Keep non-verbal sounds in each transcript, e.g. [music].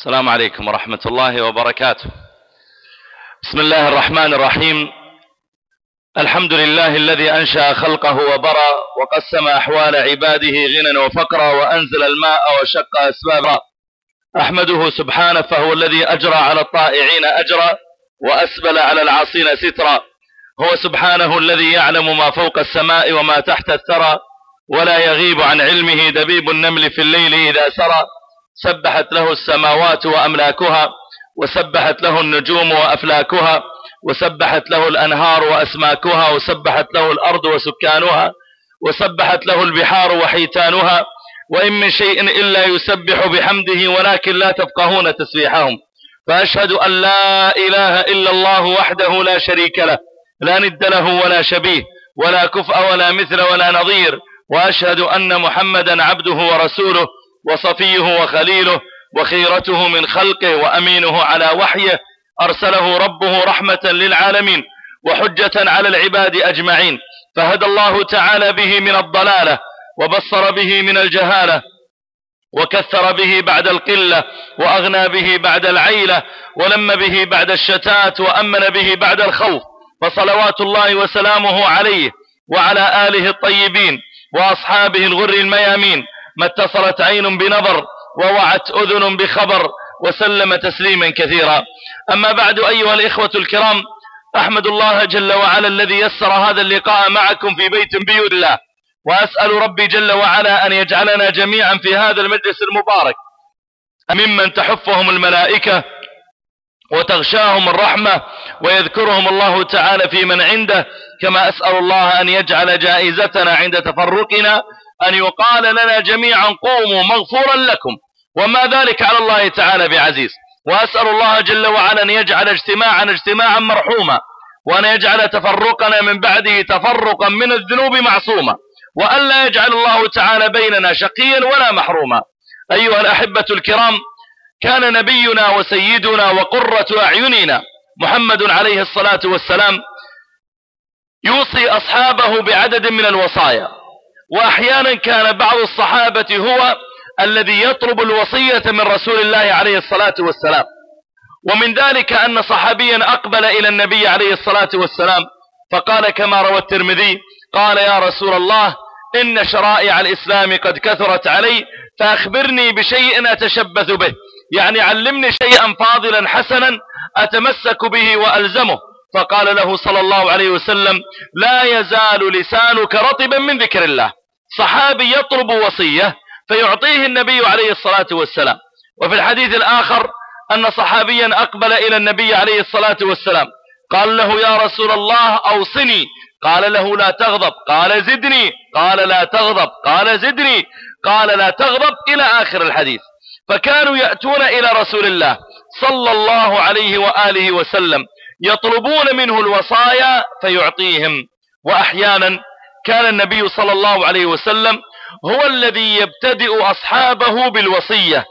السلام عليكم ورحمة الله وبركاته. بسم الله الرحمن الرحيم. الحمد لله الذي أنشأ خلقه وبرى وقسم أحوال عباده غنى وفقرا وأنزل الماء وشق أسبابا. أحمده سبحانه فهو الذي أجرى على الطائعين أجرا وأسبل على العاصين سترا. هو سبحانه الذي يعلم ما فوق السماء وما تحت الثرى ولا يغيب عن علمه دبيب النمل في الليل إذا سرى. سبحت له السماوات وأملاكها وسبحت له النجوم وأفلاكها وسبحت له الأنهار وأسماكها وسبحت له الأرض وسكانها وسبحت له البحار وحيتانها وإن من شيء إلا يسبح بحمده ولكن لا تفقهون تسبيحهم. فأشهد أن لا إله إلا الله وحده لا شريك له لا ند له ولا شبيه ولا كفء ولا مثل ولا نظير وأشهد أن محمدا عبده ورسوله وصفيه وخليله وخيرته من خلقه وأمينه على وحيه أرسله ربه رحمة للعالمين وحجة على العباد أجمعين. فهدى الله تعالى به من الضلالة وبصر به من الجهالة وكثر به بعد القلة وأغنى به بعد العيلة ولم به بعد الشتات وأمن به بعد الخوف. فصلوات الله وسلامه عليه وعلى آله الطيبين وأصحابه الغر الميامين ما اتصلت عين بنظر ووعت أذن بخبر وسلم تسليما كثيرا. أما بعد أيها الإخوة الكرام أحمد الله جل وعلا الذي يسر هذا اللقاء معكم في بيت بيوت الله. وأسأل ربي جل وعلا أن يجعلنا جميعا في هذا المجلس المبارك ممن تحفهم الملائكة وتغشاهم الرحمة ويذكرهم الله تعالى في من عنده كما أسأل الله أن يجعل جائزتنا عند تفرقنا أن يقال لنا جميعا قوموا مغفورا لكم وما ذلك على الله تعالى بعزيز. وأسأل الله جل وعلا أن يجعل اجتماعنا اجتماعا مرحوما وأن يجعل تفرقنا من بعده تفرقا من الذنوب معصوما وأن لا يجعل الله تعالى بيننا شقيا ولا محروما. أيها الأحبة الكرام كان نبينا وسيدنا وقرة أعيننا محمد عليه الصلاة والسلام يوصي أصحابه بعدد من الوصايا. وأحيانا كان بعض الصحابة هو الذي يطلب الوصية من رسول الله عليه الصلاة والسلام. ومن ذلك أن صحابيا أقبل إلى النبي عليه الصلاة والسلام فقال كما روى الترمذي قال يا رسول الله إن شرائع الإسلام قد كثرت علي فأخبرني بشيء أتشبث به. يعني علمني شيئا فاضلا حسنا أتمسك به وألزمه. فقال له صلى الله عليه وسلم لا يزال لسانك رطبا من ذكر الله. صحابي يطلب وصية فيعطيه النبي عليه الصلاة والسلام. وفي الحديث الآخر أن صحابيا أقبل إلى النبي عليه الصلاة والسلام. قال له يا رسول الله أوصني. قال له لا تغضب. قال زدني. قال لا تغضب. قال زدني. قال لا تغضب. إلى آخر الحديث. فكانوا يأتون إلى رسول الله صلى الله عليه وآله وسلم. يطلبون منه الوصايا فيعطيهم. وأحيانا كان النبي صلى الله عليه وسلم هو الذي يبتدئ أصحابه بالوصية.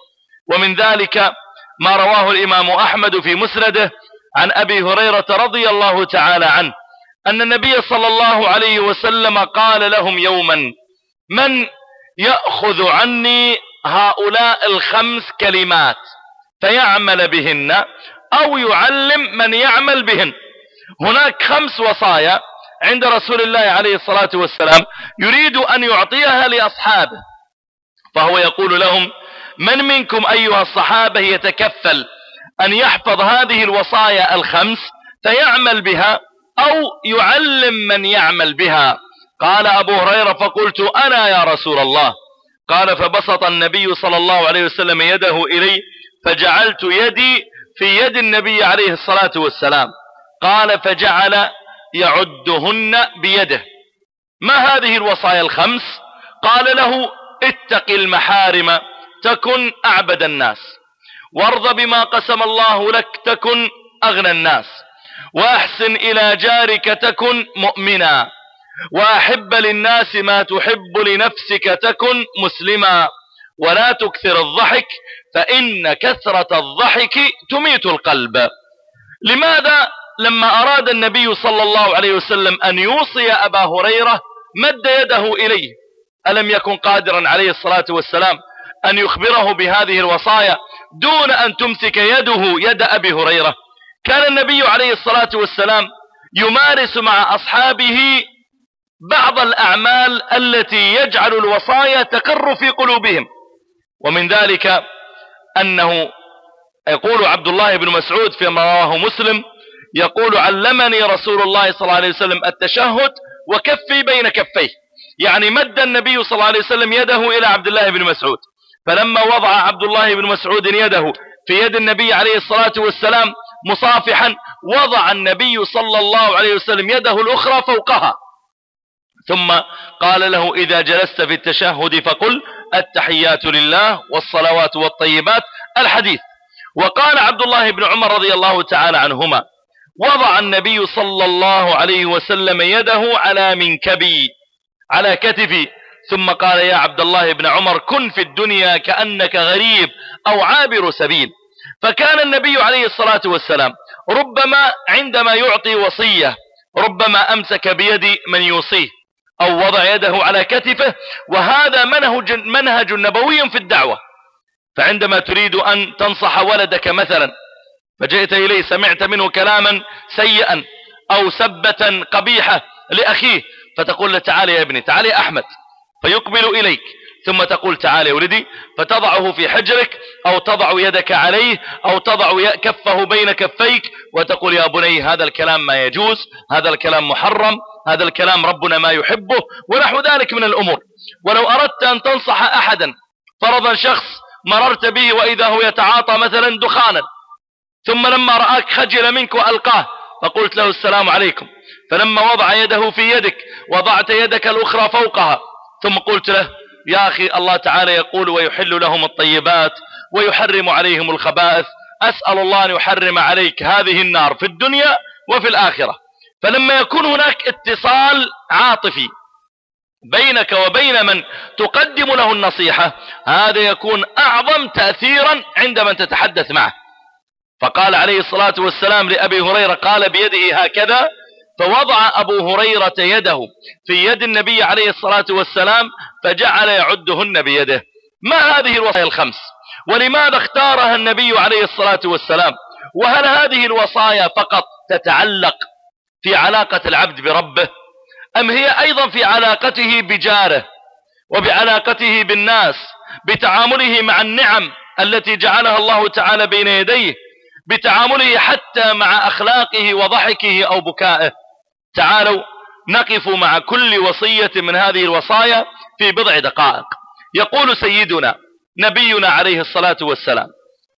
ومن ذلك ما رواه الإمام أحمد في مسنده عن أبي هريرة رضي الله تعالى عنه أن النبي صلى الله عليه وسلم قال لهم يوما من يأخذ عني هؤلاء الخمس كلمات فيعمل بهن أو يعلم من يعمل بهن. هناك خمس وصايا عند رسول الله عليه الصلاة والسلام يريد أن يعطيها لأصحابه. فهو يقول لهم من منكم أيها الصحابة يتكفل أن يحفظ هذه الوصايا الخمس فيعمل بها أو يعلم من يعمل بها؟ قال أبو هريرة فقلت أنا يا رسول الله. قال فبسط النبي صلى الله عليه وسلم يده إلي فجعلت يدي في يد النبي عليه الصلاة والسلام. قال فجعل يعدهن بيده. ما هذه الوصايا الخمس؟ قال له اتق المحارم تكن أعبد الناس. وارض بما قسم الله لك تكن أغنى الناس. وأحسن إلى جارك تكن مؤمنا. وأحب للناس ما تحب لنفسك تكن مسلما. ولا تكثر الضحك فإن كثرة الضحك تميت القلب. لماذا؟ لما أراد النبي صلى الله عليه وسلم أن يوصي أبا هريرة مد يده إليه. ألم يكن قادرا عليه الصلاة والسلام أن يخبره بهذه الوصايا دون أن تمسك يده يد أبي هريرة؟ كان النبي عليه الصلاة والسلام يمارس مع أصحابه بعض الأعمال التي يجعل الوصايا تقر في قلوبهم. ومن ذلك أنه يقول عبد الله بن مسعود فيما رواه مسلم يقول علمني رسول الله صلى الله عليه وسلم التشهد وكفي بين كفيه. يعني مد النبي صلى الله عليه وسلم يده إلى عبد الله بن مسعود. فلما وضع عبد الله بن مسعود يده في يد النبي عليه الصلاة والسلام مصافحا وضع النبي صلى الله عليه وسلم يده الأخرى فوقها. ثم قال له إذا جلست في التشهد فقل التحيات لله والصلوات والطيبات الحديث. وقال عبد الله بن عمر رضي الله تعالى عنهما وضع النبي صلى الله عليه وسلم يده على منكبي على كتفي. ثم قال يا عبد الله بن عمر كن في الدنيا كأنك غريب أو عابر سبيل. فكان النبي عليه الصلاة والسلام ربما عندما يعطي وصية ربما أمسك بيد من يوصيه. أو وضع يده على كتفه وهذا منهج, منهج نبوي في الدعوة. فعندما تريد أن تنصح ولدك مثلا فجئت إليه سمعت منه كلاما سيئا أو سبة قبيحة لأخيه فتقول له تعالى يا ابني تعالى يا أحمد فيقبل إليك. ثم تقول تعالى يا ولدي فتضعه في حجرك أو تضع يدك عليه أو تضع كفه بين كفيك وتقول يا بني هذا الكلام ما يجوز هذا الكلام محرم. هذا الكلام ربنا ما يحبه ونحو ذلك من الأمور. ولو أردت أن تنصح أحدا فرضا شخص مررت به وإذا هو يتعاطى مثلا دخانا ثم لما رآك خجل منك وألقاه فقلت له السلام عليكم. فلما وضع يده في يدك وضعت يدك الأخرى فوقها ثم قلت له يا أخي الله تعالى يقول ويحل لهم الطيبات ويحرم عليهم الخبائث أسأل الله أن يحرم عليك هذه النار في الدنيا وفي الآخرة. فلما يكون هناك اتصال عاطفي بينك وبين من تقدم له النصيحة هذا يكون أعظم تأثيرا عند من تتحدث معه. فقال عليه الصلاة والسلام لأبي هريرة قال بيده هكذا فوضع أبو هريرة يده في يد النبي عليه الصلاة والسلام فجعل يعدهن بيده. ما هذه الوصايا الخمس؟ ولماذا اختارها النبي عليه الصلاة والسلام؟ وهل هذه الوصايا فقط تتعلق في علاقة العبد بربه أم هي أيضا في علاقته بجاره وبعلاقته بالناس بتعامله مع النعم التي جعلها الله تعالى بين يديه بتعامله حتى مع أخلاقه وضحكه أو بكائه؟ تعالوا نقف مع كل وصية من هذه الوصايا في بضع دقائق. يقول سيدنا نبينا عليه الصلاة والسلام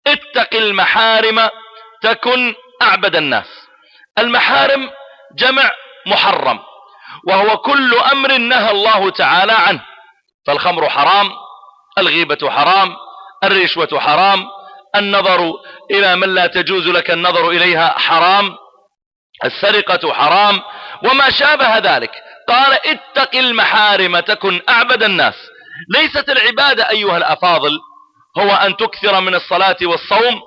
اتق المحارم تكن أعبد الناس. المحارم جمع محرم وهو كل أمر نهى الله تعالى عنه. فالخمر حرام الغيبة حرام الرشوة حرام النظر إلى من لا تجوز لك النظر إليها حرام السرقة حرام وما شابه ذلك. قال اتق المحارم تكن أعبد الناس. ليست العبادة أيها الأفاضل هو أن تكثر من الصلاة والصوم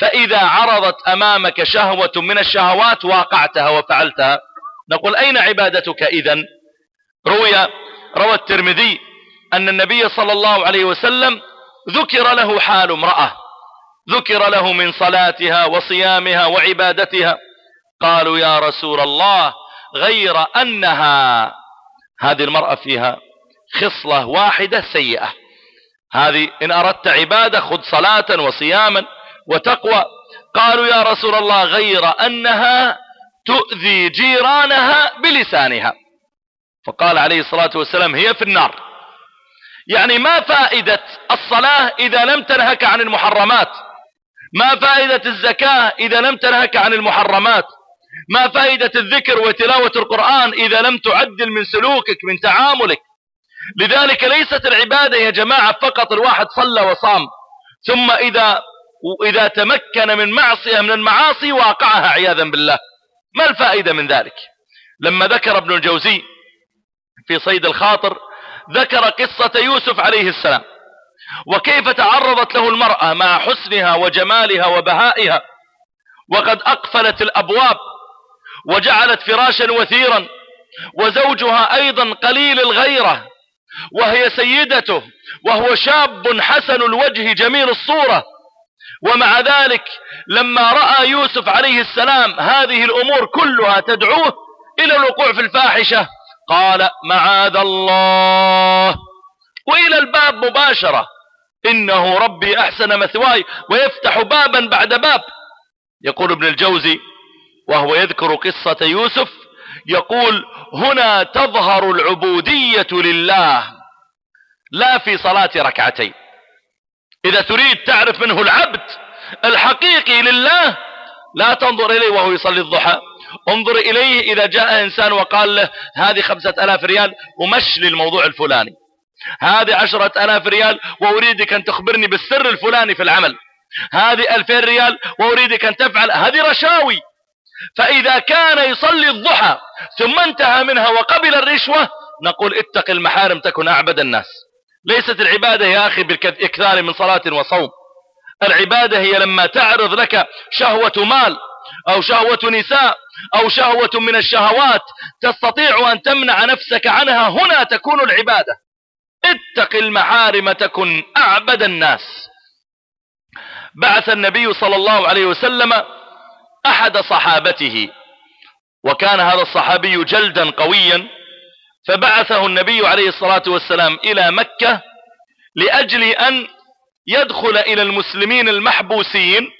فإذا عرضت أمامك شهوة من الشهوات واقعتها وفعلتها. نقول أين عبادتك إذن؟ روي روى الترمذي أن النبي صلى الله عليه وسلم ذكر له حال امرأة. ذكر له من صلاتها وصيامها وعبادتها. قالوا يا رسول الله غير أنها. هذه المرأة فيها خصلة واحدة سيئة. هذه إن أردت عبادة خذ صلاة وصياما. وتقوى. قالوا يا رسول الله غير أنها تؤذي جيرانها بلسانها. فقال عليه الصلاة والسلام هي في النار. يعني ما فائدة الصلاة إذا لم تنهك عن المحرمات؟ ما فائدة الزكاة إذا لم تنهك عن المحرمات؟ ما فائدة الذكر وتلاوة القرآن إذا لم تعدل من سلوكك من تعاملك؟ لذلك ليست العبادة يا جماعة فقط الواحد صلى وصام. ثم إذا وإذا تمكن من معصية من المعاصي واقعها عياذا بالله. ما الفائدة من ذلك؟ لما ذكر ابن الجوزي في صيد الخاطر ذكر قصة يوسف عليه السلام. وكيف تعرضت له المرأة مع حسنها وجمالها وبهائها. وقد أقفلت الأبواب وجعلت فراشا وثيرا وزوجها أيضا قليل الغيرة. وهي سيدته وهو شاب حسن الوجه جميل الصورة. ومع ذلك لما رأى يوسف عليه السلام هذه الأمور كلها تدعوه إلى الوقوع في الفاحشة قال معاذ الله. وإلى الباب مباشرة. إنه ربي أحسن مثواي ويفتح بابا بعد باب. يقول ابن الجوزي وهو يذكر قصة يوسف يقول هنا تظهر العبودية لله. لا في صلاة ركعتين. إذا تريد تعرف منه العبد الحقيقي لله لا تنظر إليه وهو يصلي الضحى. انظر إليه إذا جاء إنسان وقال له هذه خمسة ألاف ريال ومش للموضوع الفلاني. هذه عشرة ألاف ريال وأريدك أن تخبرني بالسر الفلاني في العمل. هذه ألفين ريال وأريدك أن تفعل. هذه رشاوي. فإذا كان يصلي الضحى ثم انتهى منها وقبل الرشوة نقول اتق المحارم تكن أعبد الناس. ليست العبادة يا أخي بالإكثار من صلاة وصوم. العبادة هي لما تعرض لك شهوة مال أو شهوة نساء أو شهوة من الشهوات تستطيع أن تمنع نفسك عنها. هنا تكون العبادة. اتق المحارم تكن أعبد الناس. بعث النبي صلى الله عليه وسلم أحد صحابته وكان هذا الصحابي جلدا قويا فبعثه النبي عليه الصلاة والسلام إلى مكة لأجل أن يدخل إلى المسلمين المحبوسين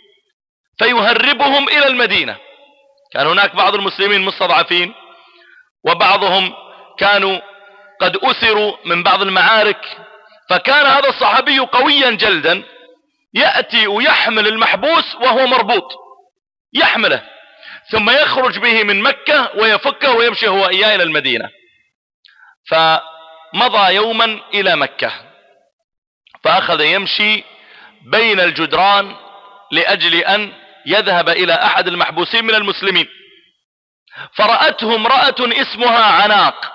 فيهربهم إلى المدينة. كان هناك بعض المسلمين مستضعفين وبعضهم كانوا قد أسروا من بعض المعارك. فكان هذا الصحابي قويا جلدا يأتي ويحمل المحبوس وهو مربوط يحمله ثم يخرج به من مكة ويفكه ويمشي هو إياه إلى المدينة. فمضى يوما إلى مكة فأخذ يمشي بين الجدران لأجل أن يذهب إلى أحد المحبوسين من المسلمين. فرأته امرأة اسمها عناق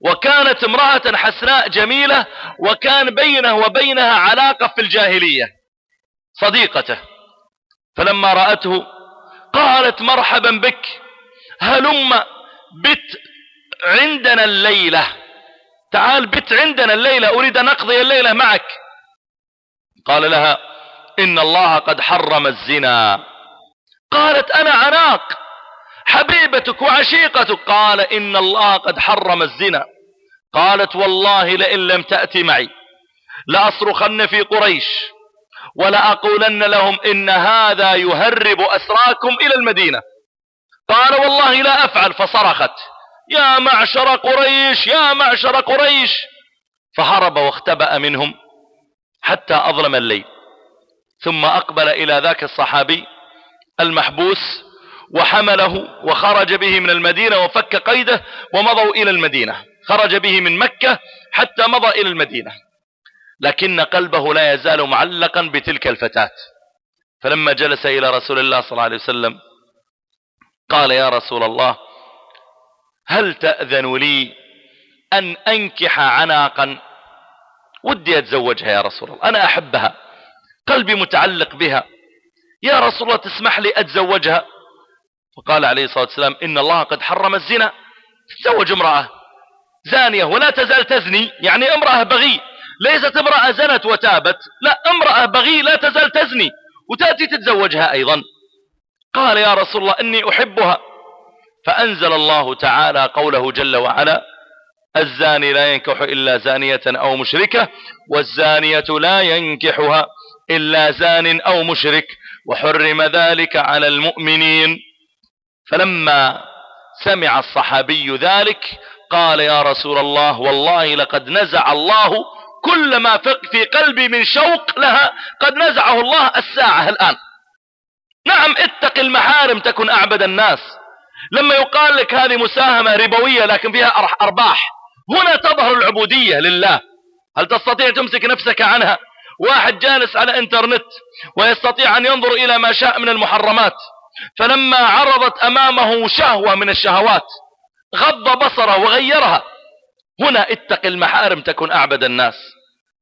وكانت امرأة حسناء جميلة وكان بينه وبينها علاقة في الجاهلية صديقته. فلما رأته قالت مرحبا بك هلم بت عندنا الليلة. تعال بت عندنا الليلة. أريد أن أقضي الليلة معك. قال لها إن الله قد حرم الزنا. قالت أنا عناق حبيبتك وعشيقتك. قال إن الله قد حرم الزنا. قالت والله لئن لم تأتي معي لأصرخن في قريش ولأقولن لهم إن هذا يهرب أسراكم إلى المدينة. قال والله لا أفعل فصرخت. يا معشر قريش يا معشر قريش. فهرب واختبأ منهم حتى أظلم الليل. ثم أقبل إلى ذاك الصحابي المحبوس وحمله وخرج به من المدينة وفك قيده ومضوا إلى المدينة. خرج به من مكة حتى مضى إلى المدينة. لكن قلبه لا يزال معلقا بتلك الفتاة. فلما جلس إلى رسول الله صلى الله عليه وسلم قال يا رسول الله هل تأذن لي أن أنكح عناقا؟ ودي أتزوجها يا رسول الله أنا أحبها قلبي متعلق بها. يا رسول الله تسمح لي أتزوجها؟ فقال عليه الصلاة والسلام إن الله قد حرم الزنا. تزوج امرأة زانية ولا تزال تزني يعني امرأة بغي. ليست امرأة زنت وتابت لا امرأة بغي لا تزال تزني وتأتي تتزوجها أيضا. قال يا رسول الله إني أحبها. فأنزل الله تعالى قوله جل وعلا الزاني لا ينكح إلا زانية أو مشركة والزانية لا ينكحها إلا زان أو مشرك وحرم ذلك على المؤمنين. فلما سمع الصحابي ذلك قال يا رسول الله والله لقد نزع الله كل ما في قلبي من شوق لها قد نزعه الله الساعة الآن. نعم اتق المحارم تكن أعبد الناس. لما يقال لك هذه مساهمة ربوية لكن فيها أرباح هنا تظهر العبودية لله. هل تستطيع تمسك نفسك عنها؟ واحد جالس على إنترنت ويستطيع أن ينظر إلى ما شاء من المحرمات فلما عرضت أمامه شهوة من الشهوات غض بصره وغيرها. هنا اتق المحارم تكن أعبد الناس.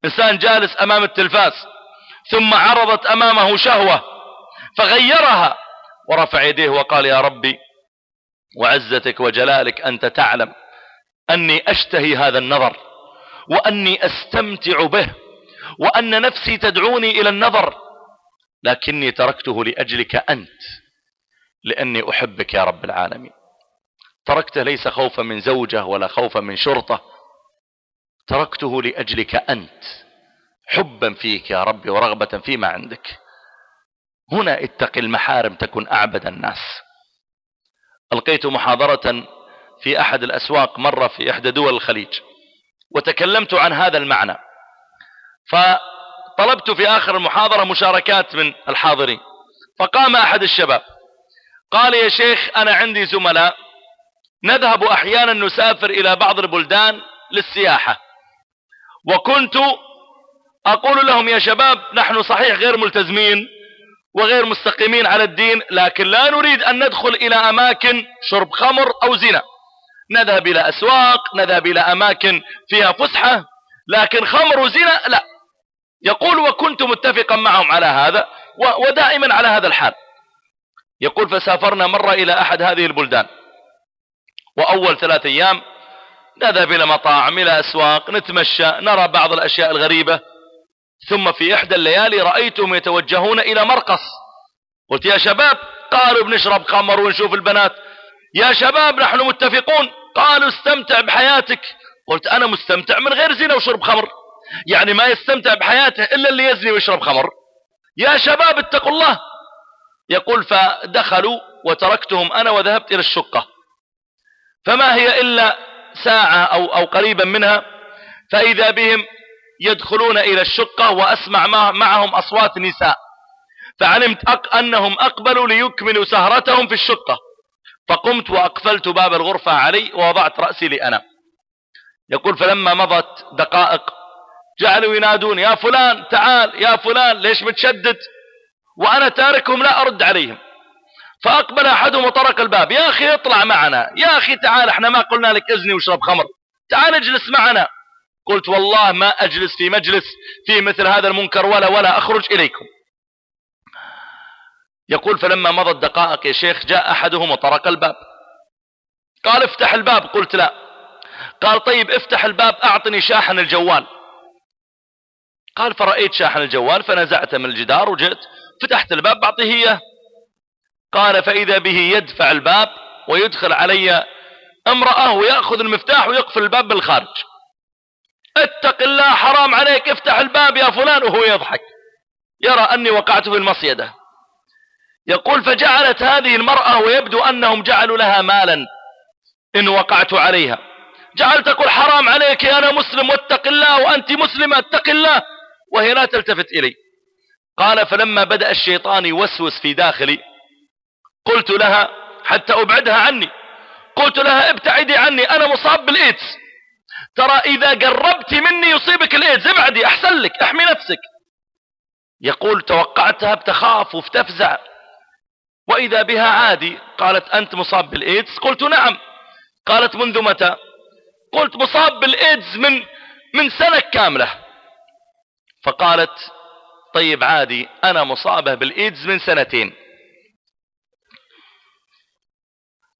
إنسان جالس أمام التلفاز ثم عرضت أمامه شهوة فغيرها ورفع يديه وقال يا ربي وعزتك وجلالك أنت تعلم أني أشتهي هذا النظر وأني أستمتع به وأن نفسي تدعوني إلى النظر لكني تركته لأجلك أنت لأني أحبك يا رب العالمين. تركته ليس خوفا من زوجة ولا خوفا من شرطة تركته لأجلك أنت حبا فيك يا ربي ورغبة فيما عندك. هنا اتق المحارم تكن أعبد الناس. ألقيت محاضرة في أحد الأسواق مرة في إحدى دول الخليج وتكلمت عن هذا المعنى. فطلبت في آخر المحاضرة مشاركات من الحاضرين. فقام أحد الشباب قال يا شيخ أنا عندي زملاء نذهب أحيانا نسافر إلى بعض البلدان للسياحة. وكنت أقول لهم يا شباب نحن صحيح غير ملتزمين وغير مستقيمين على الدين لكن لا نريد أن ندخل إلى أماكن شرب خمر أو زنا. نذهب إلى أسواق نذهب إلى أماكن فيها فسحة لكن خمر وزنا لا. يقول وكنت متفقا معهم على هذا ودائما على هذا الحال. يقول فسافرنا مرة إلى أحد هذه البلدان. وأول ثلاث أيام نذهب إلى مطاعم إلى أسواق نتمشى نرى بعض الأشياء الغريبة. ثم في إحدى الليالي رأيتهم يتوجهون إلى مرقص. قلت يا شباب قالوا بنشرب خمر ونشوف البنات. يا شباب نحن متفقون. قالوا استمتع بحياتك. قلت أنا مستمتع من غير زنا وشرب خمر. يعني ما يستمتع بحياته إلا اللي يزني ويشرب خمر. يا شباب اتقوا الله. يقول فدخلوا وتركتهم أنا وذهبت إلى الشقة. فما هي إلا ساعة أو, أو قريبا منها فإذا بهم يدخلون إلى الشقة وأسمع معهم أصوات نساء فعلمت أق أنهم أقبلوا ليكملوا سهرتهم في الشقة. فقمت وأقفلت باب الغرفة علي ووضعت رأسي لأنام يقول فلما مضت دقائق جعلوا ينادون يا فلان تعال يا فلان ليش متشدد؟ وأنا تاركهم لا أرد عليهم. فأقبل أحدهم وطرق الباب يا أخي اطلع معنا يا أخي تعال إحنا ما قلنا لك إذني واشرب خمر تعال اجلس معنا. قلت والله ما أجلس في مجلس في مثل هذا المنكر ولا ولا أخرج إليكم. يقول فلما مضت دقائق يا شيخ جاء أحدهم وطرق الباب. قال افتح الباب قلت لا. قال طيب افتح الباب أعطني شاحن الجوال. قال فرأيت شاحن الجوال فنزعته من الجدار وجئت فتحت الباب بعطيه إياه. قال فإذا به يدفع الباب ويدخل علي امرأة ويأخذ المفتاح ويقفل الباب بالخارج. اتق الله حرام عليك افتح الباب يا فلان وهو يضحك. يرى أني وقعت في المصيدة. يقول فجعلت هذه المرأة ويبدو أنهم جعلوا لها مالا. إن وقعت عليها. جعلت تقول حرام عليك أنا مسلم واتق الله وأنت مسلمة اتق الله. وهي لا تلتفت إلي. قال فلما بدأ الشيطان يوسوس في داخلي قلت لها حتى أبعدها عني. قلت لها ابتعدي عني أنا مصاب بالإيدز. ترى إذا قربت مني يصيبك الإيدز ابعدي أحسن لك أحمي نفسك. يقول توقعتها بتخاف وبتفزع. وإذا بها عادي قالت أنت مصاب بالإيدز؟ قلت نعم. قالت منذ متى؟ قلت مصاب بالإيدز من من سنة كاملة. فقالت طيب عادي أنا مصابة بالإيدز من سنتين.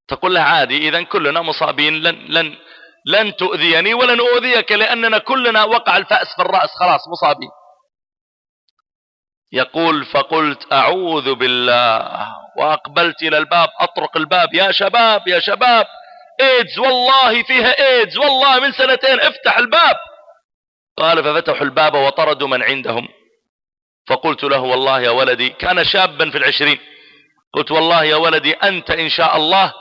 تقول له عادي إذا كلنا مصابين لن, لن, لن تؤذيني ولن أؤذيك لأننا كلنا وقع الفأس في الرأس. خلاص مصابين. يقول فقلت أعوذ بالله. وأقبلت إلى الباب أطرق الباب. يا شباب يا شباب إيدز والله فيها إيدز. والله من سنتين افتح الباب. قال ففتحوا الباب وطردوا من عندهم. فقلت له والله يا ولدي كان شابا في العشرين. قلت والله يا ولدي أنت إن شاء الله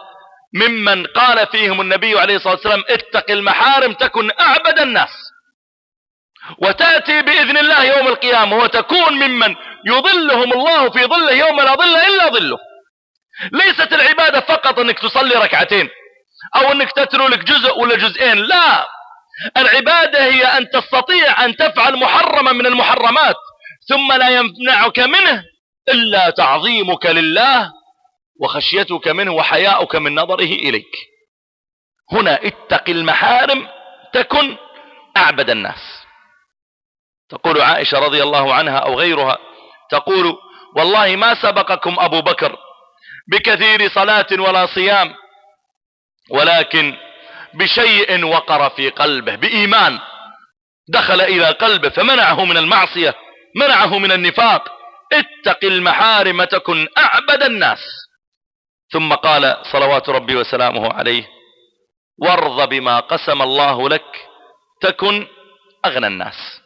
ممن قال فيهم النبي عليه الصلاة والسلام اتق المحارم تكن أعبد الناس. وتأتي بإذن الله يوم القيامة وتكون ممن يظلهم الله في ظله يوم لا ظل إلا ظله. ليست العبادة فقط أنك تصلي ركعتين أو أنك تتلو لك جزء ولا جزئين لا. العبادة هي أن تستطيع أن تفعل محرما من المحرمات ثم لا يمنعك منه إلا تعظيمك لله. وخشيتك منه وحياؤك من نظره إليك. هنا اتق المحارم تكن أعبد الناس. تقول عائشة رضي الله عنها أو غيرها تقول والله ما سبقكم أبو بكر بكثير صلاة ولا صيام ولكن بشيء وقر في قلبه بإيمان. دخل إلى قلبه فمنعه من المعصية منعه من النفاق. اتق المحارم تكن أعبد الناس. ثم قال صلوات ربي وسلامه عليه وارض بما قسم الله لك تكن أغنى الناس.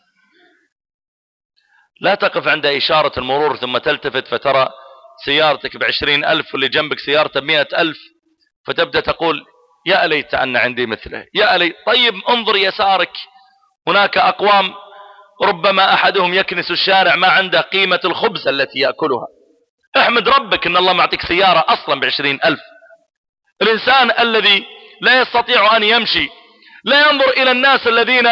لا تقف عند إشارة المرور ثم تلتفت فترى سيارتك بعشرين ألف واللي جنبك سيارته بمئة ألف فتبدأ تقول يا ليت أن عندي مثله يا ليت طيب انظر يسارك هناك أقوام ربما أحدهم يكنس الشارع ما عنده قيمة الخبز التي يأكلها. احمد ربك إن الله معطيك سيارة أصلا بعشرين ألف. الإنسان الذي لا يستطيع أن يمشي لا ينظر إلى الناس الذين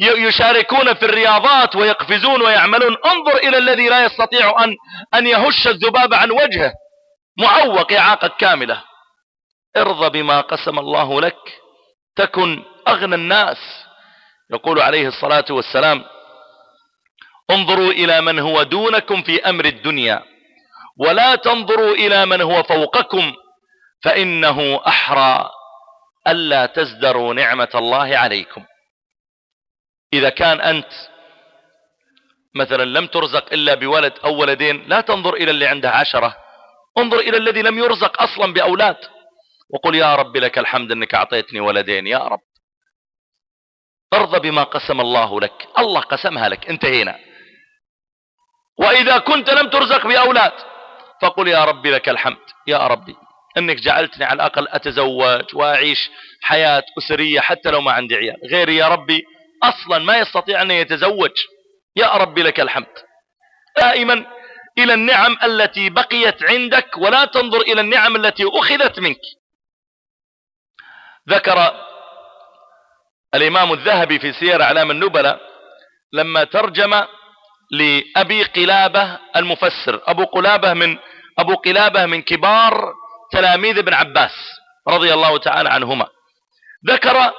يشاركون في الرياضات ويقفزون ويعملون. انظر إلى الذي لا يستطيع أن أن يهش الذباب عن وجهه. معوق إعاقة كاملة. ارضى بما قسم الله لك تكن أغنى الناس. يقول عليه الصلاة والسلام انظروا إلى من هو دونكم في أمر الدنيا. ولا تنظروا إلى من هو فوقكم فإنه أحرى ألا تزدروا نعمة الله عليكم. إذا كان أنت مثلا لم ترزق إلا بولد أو ولدين لا تنظر إلى اللي عنده عشرة انظر إلى الذي لم يرزق أصلا بأولاد. وقل يا رب لك الحمد إنك أعطيتني ولدين يا رب. ارضى بما قسم الله لك. الله قسمها لك. انتهينا. وإذا كنت لم ترزق بأولاد فقل يا ربي لك الحمد. يا ربي إنك جعلتني على الأقل أتزوج وأعيش حياة أسرية حتى لو ما عندي عيال. غيري يا ربي أصلا ما يستطيع أن يتزوج. يا ربي لك الحمد. دائما إلى النعم التي بقيت عندك ولا تنظر إلى النعم التي أخذت منك. ذكر الإمام الذهبي في سير أعلام النبلاء لما ترجم لأبي قلابة المفسر. أبو قلابة من أبو قلابة من كبار تلاميذ ابن عباس رضي الله تعالى عنهما. ذكر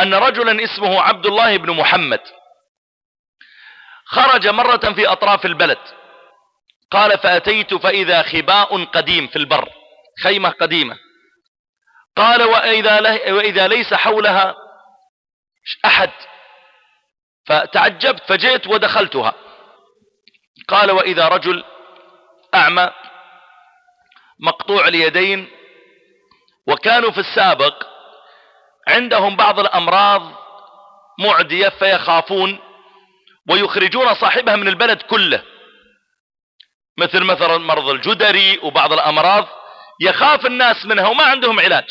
أن رجلا اسمه عبد الله بن محمد خرج مرة في أطراف البلد. قال فأتيت فإذا خباء قديم في البر خيمة قديمة. قال وإذا, وإذا ليس حولها أحد فتعجبت فجئت ودخلتها. قال وإذا رجل أعمى مقطوع اليدين وكانوا في السابق عندهم بعض الأمراض معدية فيخافون ويخرجون صاحبها من البلد كله. مثل مثلا مرض الجدري وبعض الأمراض يخاف الناس منها وما عندهم علاج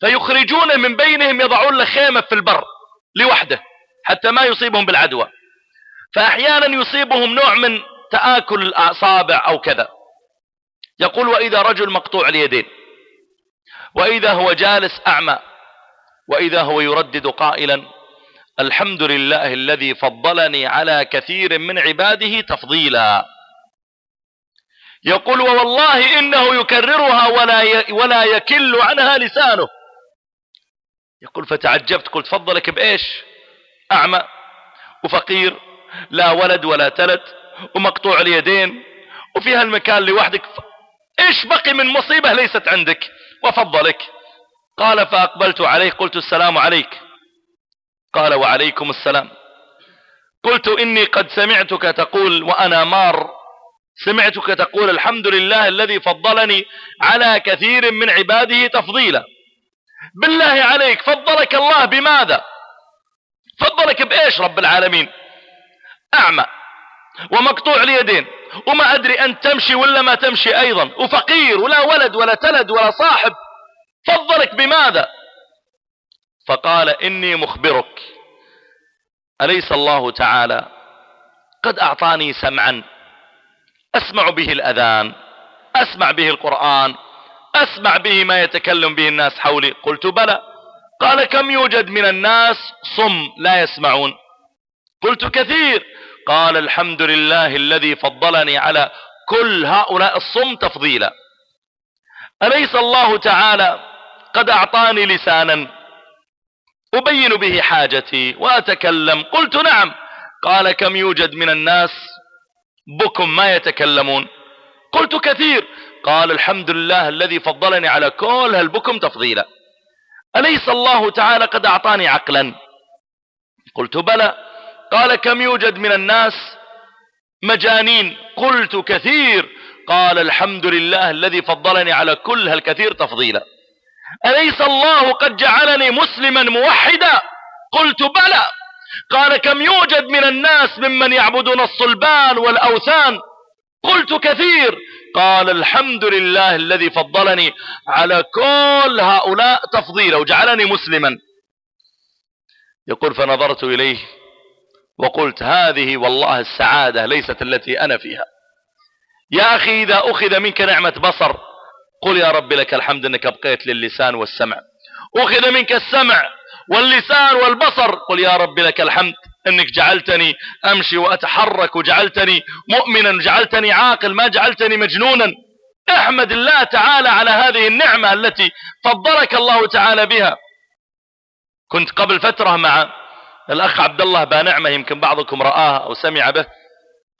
فيخرجونه من بينهم يضعون له خيمة في البر لوحده حتى ما يصيبهم بالعدوى. فأحيانا يصيبهم نوع من تآكل الأصابع أو كذا. يقول وإذا رجل مقطوع اليدين وإذا هو جالس أعمى وإذا هو يردد قائلا الحمد لله الذي فضلني على كثير من عباده تفضيلا. يقول والله إنه يكررها ولا ولا يكل عنها لسانه. يقول فتعجبت قلت فضلك بإيش؟ أعمى وفقير لا ولد ولا تلد ومقطوع اليدين وفي هالمكان لوحدك. إيش بقي من مصيبة ليست عندك؟ وفضلك. قال فأقبلت عليه قلت السلام عليك. قال وعليكم السلام. قلت إني قد سمعتك تقول وأنا مار. سمعتك تقول الحمد لله الذي فضلني على كثير من عباده تفضيلا. بالله عليك فضلك الله بماذا؟ فضلك بإيش رب العالمين؟ أعمى. ومقطوع اليدين. وما أدري أن تمشي ولا ما تمشي أيضا. وفقير ولا ولد ولا تلد ولا صاحب. فضلك بماذا؟ فقال إني مخبرك. أليس الله تعالى؟ قد أعطاني سمعا. أسمع به الأذان. أسمع به القرآن. أسمع به ما يتكلم به الناس حولي. قلت بلى. قال كم يوجد من الناس صم لا يسمعون. قلت كثير. قال الحمد لله الذي فضلني على كل هؤلاء الصم تفضيلا. أليس الله تعالى قد أعطاني لسانا أبين به حاجتي وأتكلم؟ قلت نعم. قال كم يوجد من الناس بكم ما يتكلمون؟ قلت كثير. قال الحمد لله الذي فضلني على كل هالبكم تفضيلا. أليس الله تعالى قد أعطاني عقلا؟ قلت بلى. قال كم يوجد من الناس مجانين؟ قلت كثير. قال الحمد لله الذي فضلني على كل هالكثير تفضيلا. أليس الله قد جعلني مسلما موحدا؟ قلت بلى. قال كم يوجد من الناس ممن يعبدون الصلبان والأوثان؟ قلت كثير. قال الحمد لله الذي فضلني على كل هؤلاء تفضيلا وجعلني مسلما. يقول فنظرت إليه وقلت هذه والله السعادة ليست التي أنا فيها. يا أخي إذا أخذ منك نعمة بصر قل يا رب لك الحمد أنك أبقيت للسان والسمع. أخذ منك السمع واللسان والبصر قل يا رب لك الحمد أنك جعلتني أمشي وأتحرك وجعلتني مؤمنا جعلتني عاقل ما جعلتني مجنونا. احمد الله تعالى على هذه النعمة التي فضلك الله تعالى بها. كنت قبل فترة مع الأخ عبد الله بانعمة يمكن بعضكم رآه أو سمع به.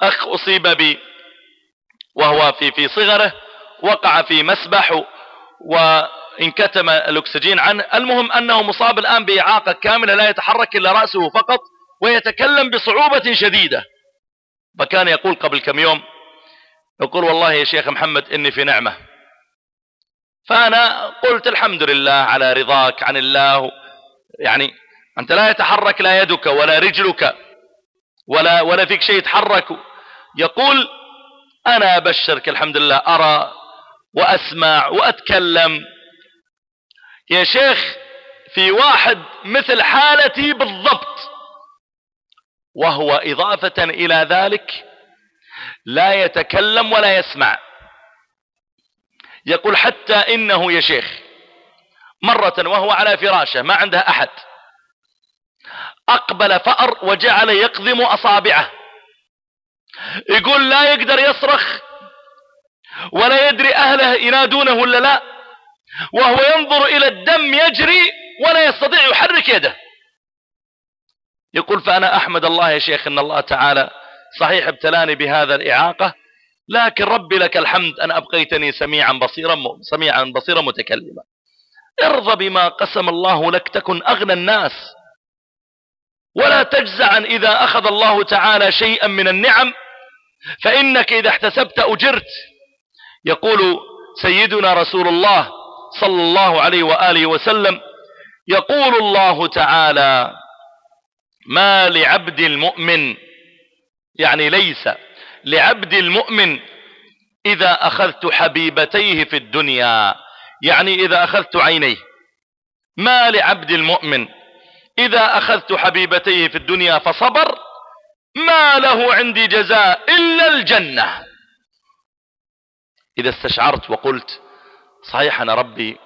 أخ أصيب ب وهو في في صغره وقع في مسبح وانكتم الأكسجين عنه. المهم أنه مصاب الآن بإعاقة كاملة لا يتحرك إلا رأسه فقط ويتكلم بصعوبة شديدة. فكان يقول قبل كم يوم يقول والله يا شيخ محمد إني في نعمة. فأنا قلت الحمد لله على رضاك عن الله يعني أنت لا يتحرك لا يدك ولا رجلك ولا, ولا فيك شيء يتحرك. يقول أنا أبشرك الحمد لله أرى وأسمع وأتكلم. يا شيخ في واحد مثل حالتي بالضبط. وهو إضافة إلى ذلك لا يتكلم ولا يسمع. يقول حتى إنه يا شيخ مرة وهو على فراشه ما عنده أحد أقبل فأر وجعل يقضم أصابعه. يقول لا يقدر يصرخ ولا يدري أهله ينادونه ولا لا. وهو ينظر إلى الدم يجري ولا يستطيع يحرك يده. يقول فأنا أحمد الله يا شيخ أن الله تعالى صحيح ابتلاني بهذا الإعاقة لكن ربي لك الحمد أن أبقيتني سميعا بصيرا سميعا بصيرا متكلما. ارضى بما قسم الله لك تكن أغنى الناس. ولا تجزعا إذا أخذ الله تعالى شيئا من النعم فإنك إذا احتسبت أجرت. يقول سيدنا رسول الله صلى الله عليه وآله وسلم يقول الله تعالى ما لعبد المؤمن يعني ليس لعبد المؤمن إذا أخذت حبيبتيه في الدنيا. يعني إذا أخذت عينيه. ما لعبد المؤمن إذا أخذت حبيبتيه في الدنيا فصبر ما له عندي جزاء إلا الجنة. إذا استشعرت وقلت صحيح أنا ربي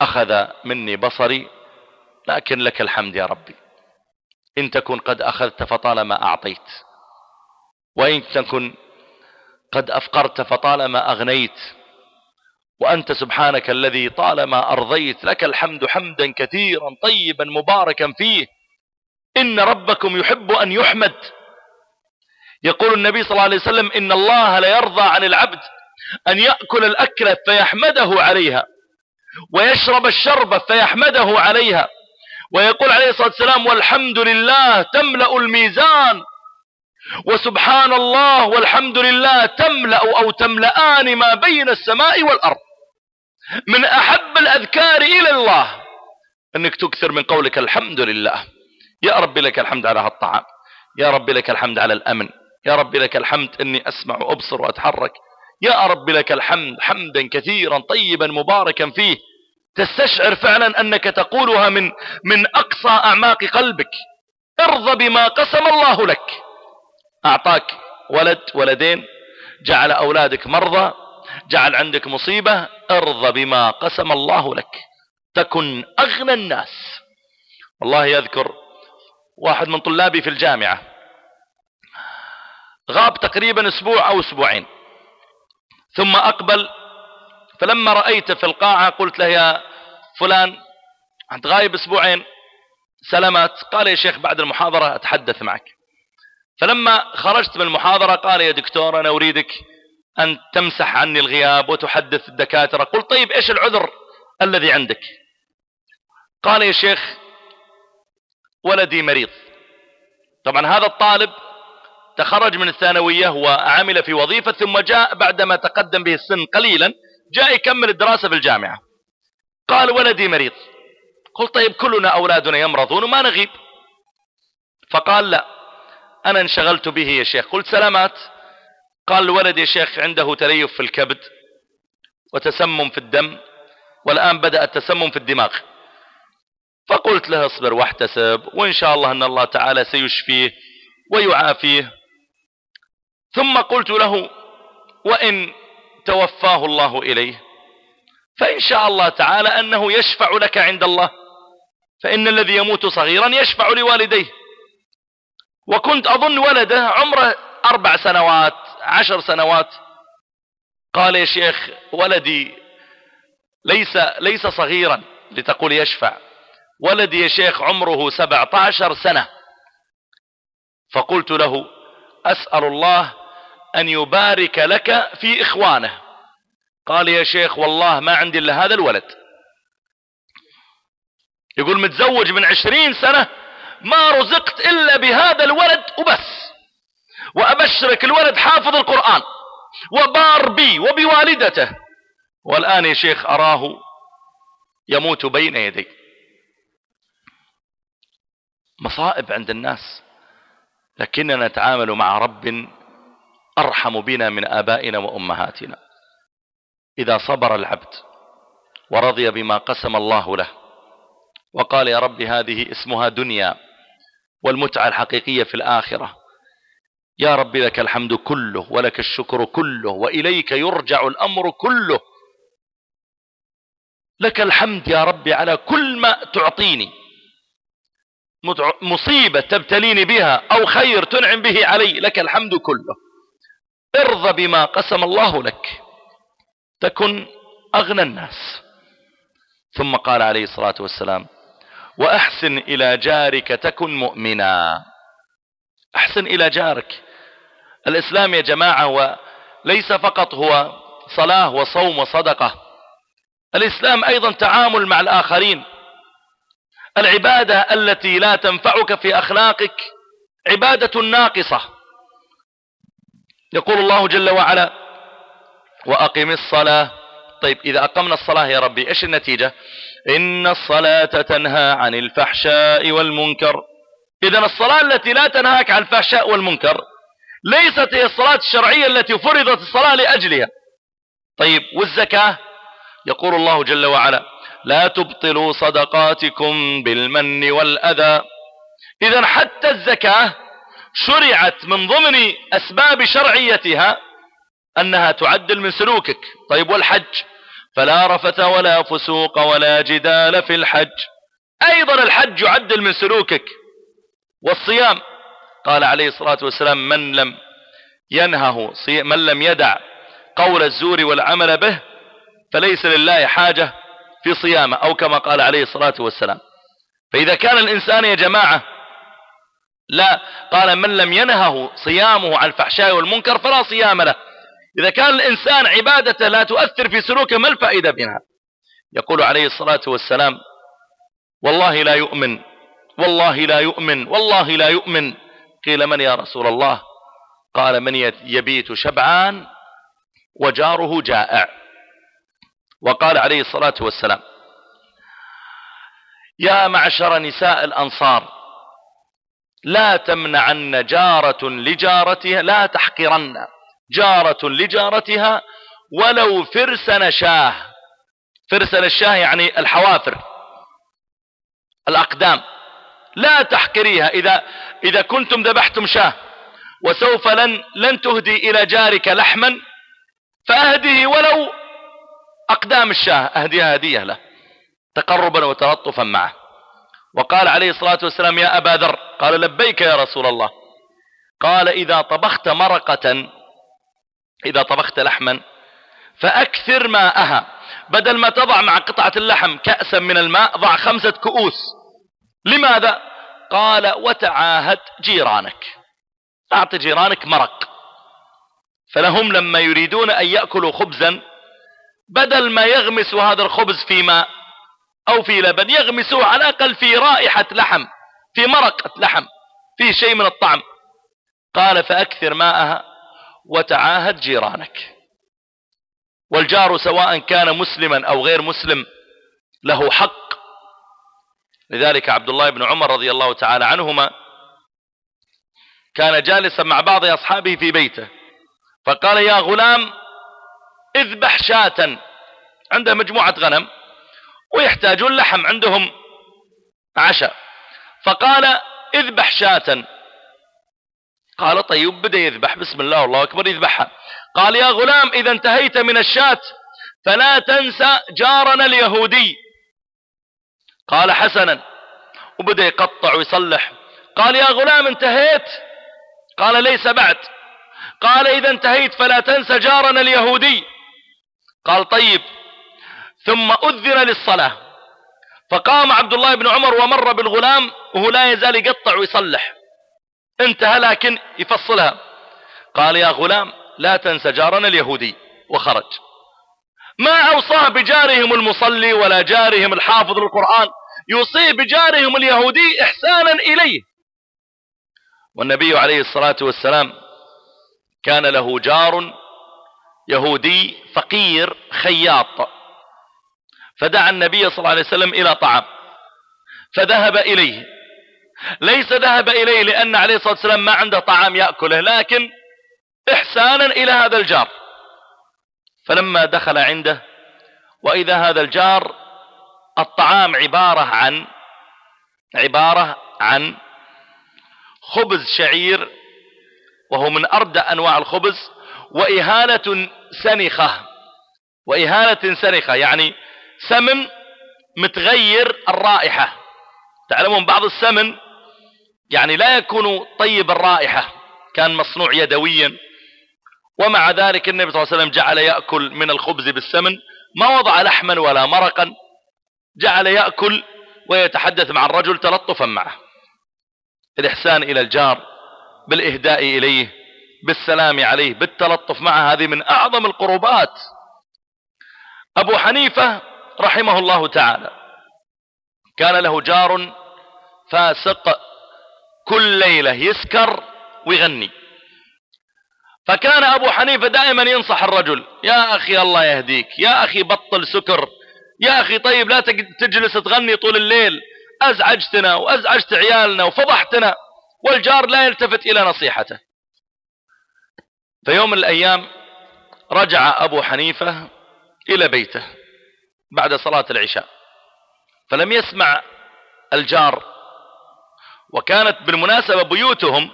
أخذ مني بصري لكن لك الحمد يا ربي. إن تكن قد أخذت فطالما أعطيت وإن تكن قد أفقرت فطالما أغنيت وأنت سبحانك الذي طالما أرضيت لك الحمد حمدا كثيرا طيبا مباركا فيه إن ربكم يحب أن يحمد. يقول النبي صلى الله عليه وسلم إن الله ليرضى عن العبد أن يأكل الأكلة فيحمده عليها ويشرب الشربة فيحمده عليها. ويقول عليه الصلاة والسلام والحمد لله تملأ الميزان وسبحان الله والحمد لله تملأ أو تملأان ما بين السماء والأرض. من أحب الأذكار إلى الله. أنك تكثر من قولك الحمد لله. يا رب لك الحمد على هالطعام. يا رب لك الحمد على الأمن. يا رب لك الحمد أني أسمع وأبصر وأتحرك. يا رب لك الحمد حمدا كثيرا طيبا مباركا فيه. تستشعر فعلا أنك تقولها من من أقصى أعماق قلبك. ارضى بما قسم الله لك. أعطاك ولد ولدين جعل أولادك مرضى جعل عندك مصيبة ارضى بما قسم الله لك. تكن أغنى الناس. والله يذكر واحد من طلابي في الجامعة. غاب تقريبا أسبوع أو أسبوعين. ثم أقبل فلما رأيته في القاعة قلت له يا فلان أنت غايب أسبوعين؟ سلامات. قال يا شيخ بعد المحاضرة أتحدث معك. فلما خرجت من المحاضرة قال يا دكتور أنا أريدك. أن تمسح عني الغياب وتحدث الدكاترة. قلت طيب إيش العذر الذي عندك؟ قال يا شيخ ولدي مريض. طبعا هذا الطالب تخرج من الثانوية وعمل في وظيفة ثم جاء بعدما تقدم به السن قليلا جاء يكمل الدراسة في الجامعة. قال ولدي مريض. قلت طيب كلنا أولادنا يمرضون وما نغيب. فقال لا أنا انشغلت به يا شيخ. قلت سلامات. قال الولد يا شيخ عنده تليف في الكبد وتسمم في الدم والآن بدأ التسمم في الدماغ. فقلت له اصبر واحتسب وإن شاء الله أن الله تعالى سيشفيه ويعافيه. ثم قلت له وإن توفاه الله إليه فإن شاء الله تعالى أنه يشفع لك عند الله. فإن الذي يموت صغيرا يشفع لوالديه. وكنت أظن ولده عمره أربع سنوات. عشر سنوات. قال يا شيخ ولدي ليس ليس صغيرا لتقول يشفع. ولدي يا شيخ عمره سبعة عشر سنة. فقلت له أسأل الله أن يبارك لك في إخوانه. قال يا شيخ والله ما عندي إلا هذا الولد. يقول متزوج من عشرين سنة ما رزقت إلا بهذا الولد وبس. وأبشرك الولد حافظ القرآن وبار بي وبوالدته. والآن يا شيخ أراه يموت بين يدي. مصائب عند الناس لكننا نتعامل مع رب أرحم بنا من آبائنا وأمهاتنا. إذا صبر العبد ورضي بما قسم الله له وقال يا رب هذه اسمها دنيا والمتعة الحقيقية في الآخرة يا رب لك الحمد كله ولك الشكر كله وإليك يرجع الأمر كله. لك الحمد يا رب على كل ما تعطيني. مصيبة تبتليني بها أو خير تنعم به علي لك الحمد كله. ارضى بما قسم الله لك تكن أغنى الناس. ثم قال عليه الصلاة والسلام وأحسن إلى جارك تكن مؤمنا. أحسن إلى جارك. الإسلام يا جماعة وليس فقط هو صلاة وصوم وصدقة. الإسلام أيضا تعامل مع الآخرين. العبادة التي لا تنفعك في أخلاقك عبادة ناقصة. يقول الله جل وعلا وأقم الصلاة. طيب إذا أقمنا الصلاة يا ربي إيش النتيجة؟ إن الصلاة تنهى عن الفحشاء والمنكر. إذا الصلاة التي لا تنهاك عن الفحشاء والمنكر ليست هي الصلاة الشرعية التي فرضت الصلاة لأجلها. طيب والزكاة؟ يقول الله جل وعلا لا تبطلوا صدقاتكم بالمن والأذى. إذا حتى الزكاة شرعت من ضمن أسباب شرعيتها أنها تعدل من سلوكك. طيب والحج؟ فلا رفث ولا فسوق ولا جدال في الحج. أيضا الحج يعدل من سلوكك. والصيام؟ قال عليه الصلاة والسلام من لم ينهه من لم يدع قول الزور والعمل به فليس لله حاجة في صيامه أو كما قال عليه الصلاة والسلام. فإذا كان الإنسان يا جماعة لا قال من لم ينهه صيامه عن الفحشاء والمنكر فلا صيام له. إذا كان الإنسان عبادته لا تؤثر في سلوكه ما الفائدة منها؟ يقول عليه الصلاة والسلام والله لا يؤمن والله لا يؤمن والله لا يؤمن. قيل من يا رسول الله؟ قال من يبيت شبعان وجاره جائع. وقال عليه الصلاة والسلام يا معشر نساء الأنصار لا تمنعن جارة لجارتها لا تحقرن جارة لجارتها ولو فرسن شاه فرسن الشاه يعني الحوافر الأقدام. لا تحقريها. إذا, إذا كنتم ذبحتم شاة وسوف لن, لن تهدي إلى جارك لحما فأهديه ولو أقدام الشاة. أهديها هدية له تقربا وتلطفا معه. وقال عليه الصلاة والسلام يا أبا ذر قال لبيك يا رسول الله. قال إذا طبخت مرقة إذا طبخت لحما فأكثر ماءها. بدل ما تضع مع قطعة اللحم كأسا من الماء ضع خمسة كؤوس. لماذا؟ قال وتعاهد جيرانك. أعط جيرانك مرق. فلهم لما يريدون أن يأكلوا خبزا بدل ما يغمسوا هذا الخبز في ماء أو في لبن يغمسوه على الأقل في رائحة لحم في مرقة لحم فيه شيء من الطعم. قال فأكثر ماءها وتعاهد جيرانك. والجار سواء كان مسلما أو غير مسلم له حق لذلك عبد الله بن عمر رضي الله تعالى عنهما كان جالسا مع بعض أصحابه في بيته. فقال يا غلام اذبح شاة عنده مجموعة غنم ويحتاجون لحم عندهم عشاء. فقال اذبح شاة. قال طيب بدأ يذبح بسم الله والله أكبر يذبحها. قال يا غلام إذا انتهيت من الشاة فلا تنسى جارنا اليهودي. قال حسنا وبدأ يقطع ويصلح. قال يا غلام انتهيت؟ قال ليس بعد. قال إذا انتهيت فلا تنسى جارنا اليهودي. قال طيب. ثم أذن للصلاة. فقام عبد الله بن عمر ومر بالغلام وهو لا يزال يقطع ويصلح. انتهى لكن يفصلها. قال يا غلام لا تنسى جارنا اليهودي. وخرج. ما أوصاه بجارهم المصلي ولا جارهم الحافظ للقرآن. يوصيه بجارهم اليهودي إحسانا إليه. والنبي عليه الصلاة والسلام كان له جار يهودي فقير خياط. فدعا النبي صلى الله عليه وسلم إلى طعام فذهب إليه. ليس ذهب إليه لأن عليه الصلاة والسلام ما عنده طعام يأكله لكن إحسانا إلى هذا الجار. فلما دخل عنده وإذا هذا الجار الطعام عبارة عن عبارة عن خبز شعير وهو من أردى أنواع الخبز وإهالة سنخة وإهالة سنخة يعني سمن متغير الرائحة. تعلمون بعض السمن يعني لا يكون طيب الرائحة كان مصنوع يدويا. ومع ذلك النبي صلى الله عليه وسلم جعل يأكل من الخبز بالسمن ما وضع لحما ولا مرقا جعل يأكل ويتحدث مع الرجل تلطفا معه. الإحسان إلى الجار بالإهداء إليه بالسلام عليه بالتلطف معه هذه من أعظم القربات. أبو حنيفة رحمه الله تعالى كان له جار فاسق كل ليلة يسكر ويغني. فكان أبو حنيفة دائما ينصح الرجل يا أخي الله يهديك يا أخي بطل سكر يا أخي طيب لا تجلس تغني طول الليل. أزعجتنا وأزعجت عيالنا وفضحتنا والجار لا يلتفت إلى نصيحته. في يوم من الأيام رجع أبو حنيفة إلى بيته بعد صلاة العشاء فلم يسمع الجار. وكانت بالمناسبة بيوتهم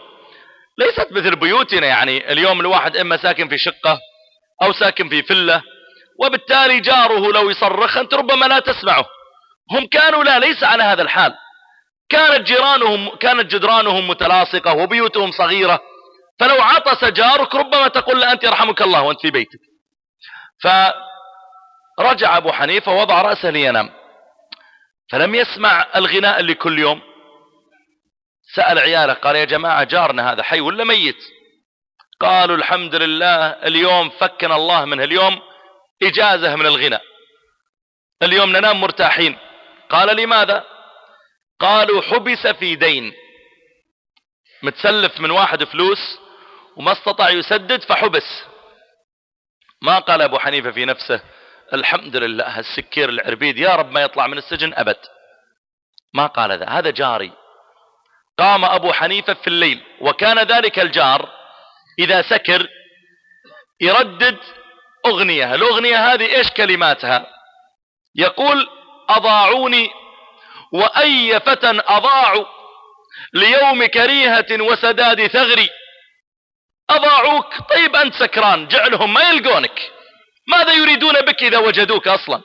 ليست مثل بيوتنا يعني اليوم الواحد إما ساكن في شقة أو ساكن في فلة وبالتالي جاره لو يصرخ أنت ربما لا تسمعه. هم كانوا لا ليس على هذا الحال. كانت جيرانهم كانت جدرانهم متلاصقة وبيوتهم صغيرة. فلو عطس جارك ربما تقول له أنت يرحمك الله وأنت في بيتك. فرجع أبو حنيفة وضع رأسه لينام. فلم يسمع الغناء اللي كل يوم. سأل عياله قال يا جماعة جارنا هذا حي ولا ميت؟ قالوا الحمد لله اليوم فكنا الله منه. اليوم إجازة من الغناء اليوم ننام مرتاحين. قال لماذا؟ قالوا حبس في دين. متسلف من واحد فلوس وما استطاع يسدد فحبس. ما قال أبو حنيفة في نفسه الحمد لله السكير العربيد يا رب ما يطلع من السجن أبد. ما قال ذا هذا جاري. قام أبو حنيفة في الليل وكان ذلك الجار إذا سكر يردد أغنية الأغنية هذه إيش كلماتها؟ يقول أضاعوني وأي فتى أضاعوا ليوم كريهة وسداد ثغري. أضاعوك. طيب أنت سكران جعلهم ما يلقونك. ماذا يريدون بك إذا وجدوك أصلا؟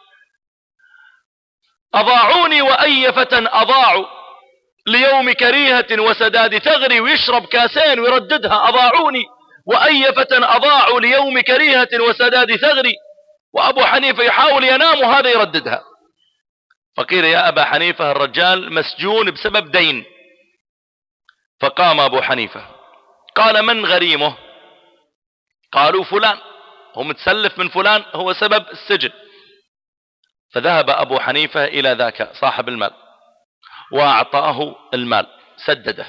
أضاعوني وأي فتى أضاعوا ليوم كريهة وسداد ثغري. ويشرب كاسين ويرددها. أضاعوني. وأي فتى أضاعوا ليوم كريهة وسداد ثغري وأبو حنيفة يحاول ينام وهذا يرددها. فقيل يا أبا حنيفة الرجال مسجون بسبب دين. فقام أبو حنيفة. قال من غريمه؟ قالوا فلان. هو متسلف من فلان هو سبب السجن. فذهب أبو حنيفة إلى ذاك صاحب المال وأعطاه المال سدده.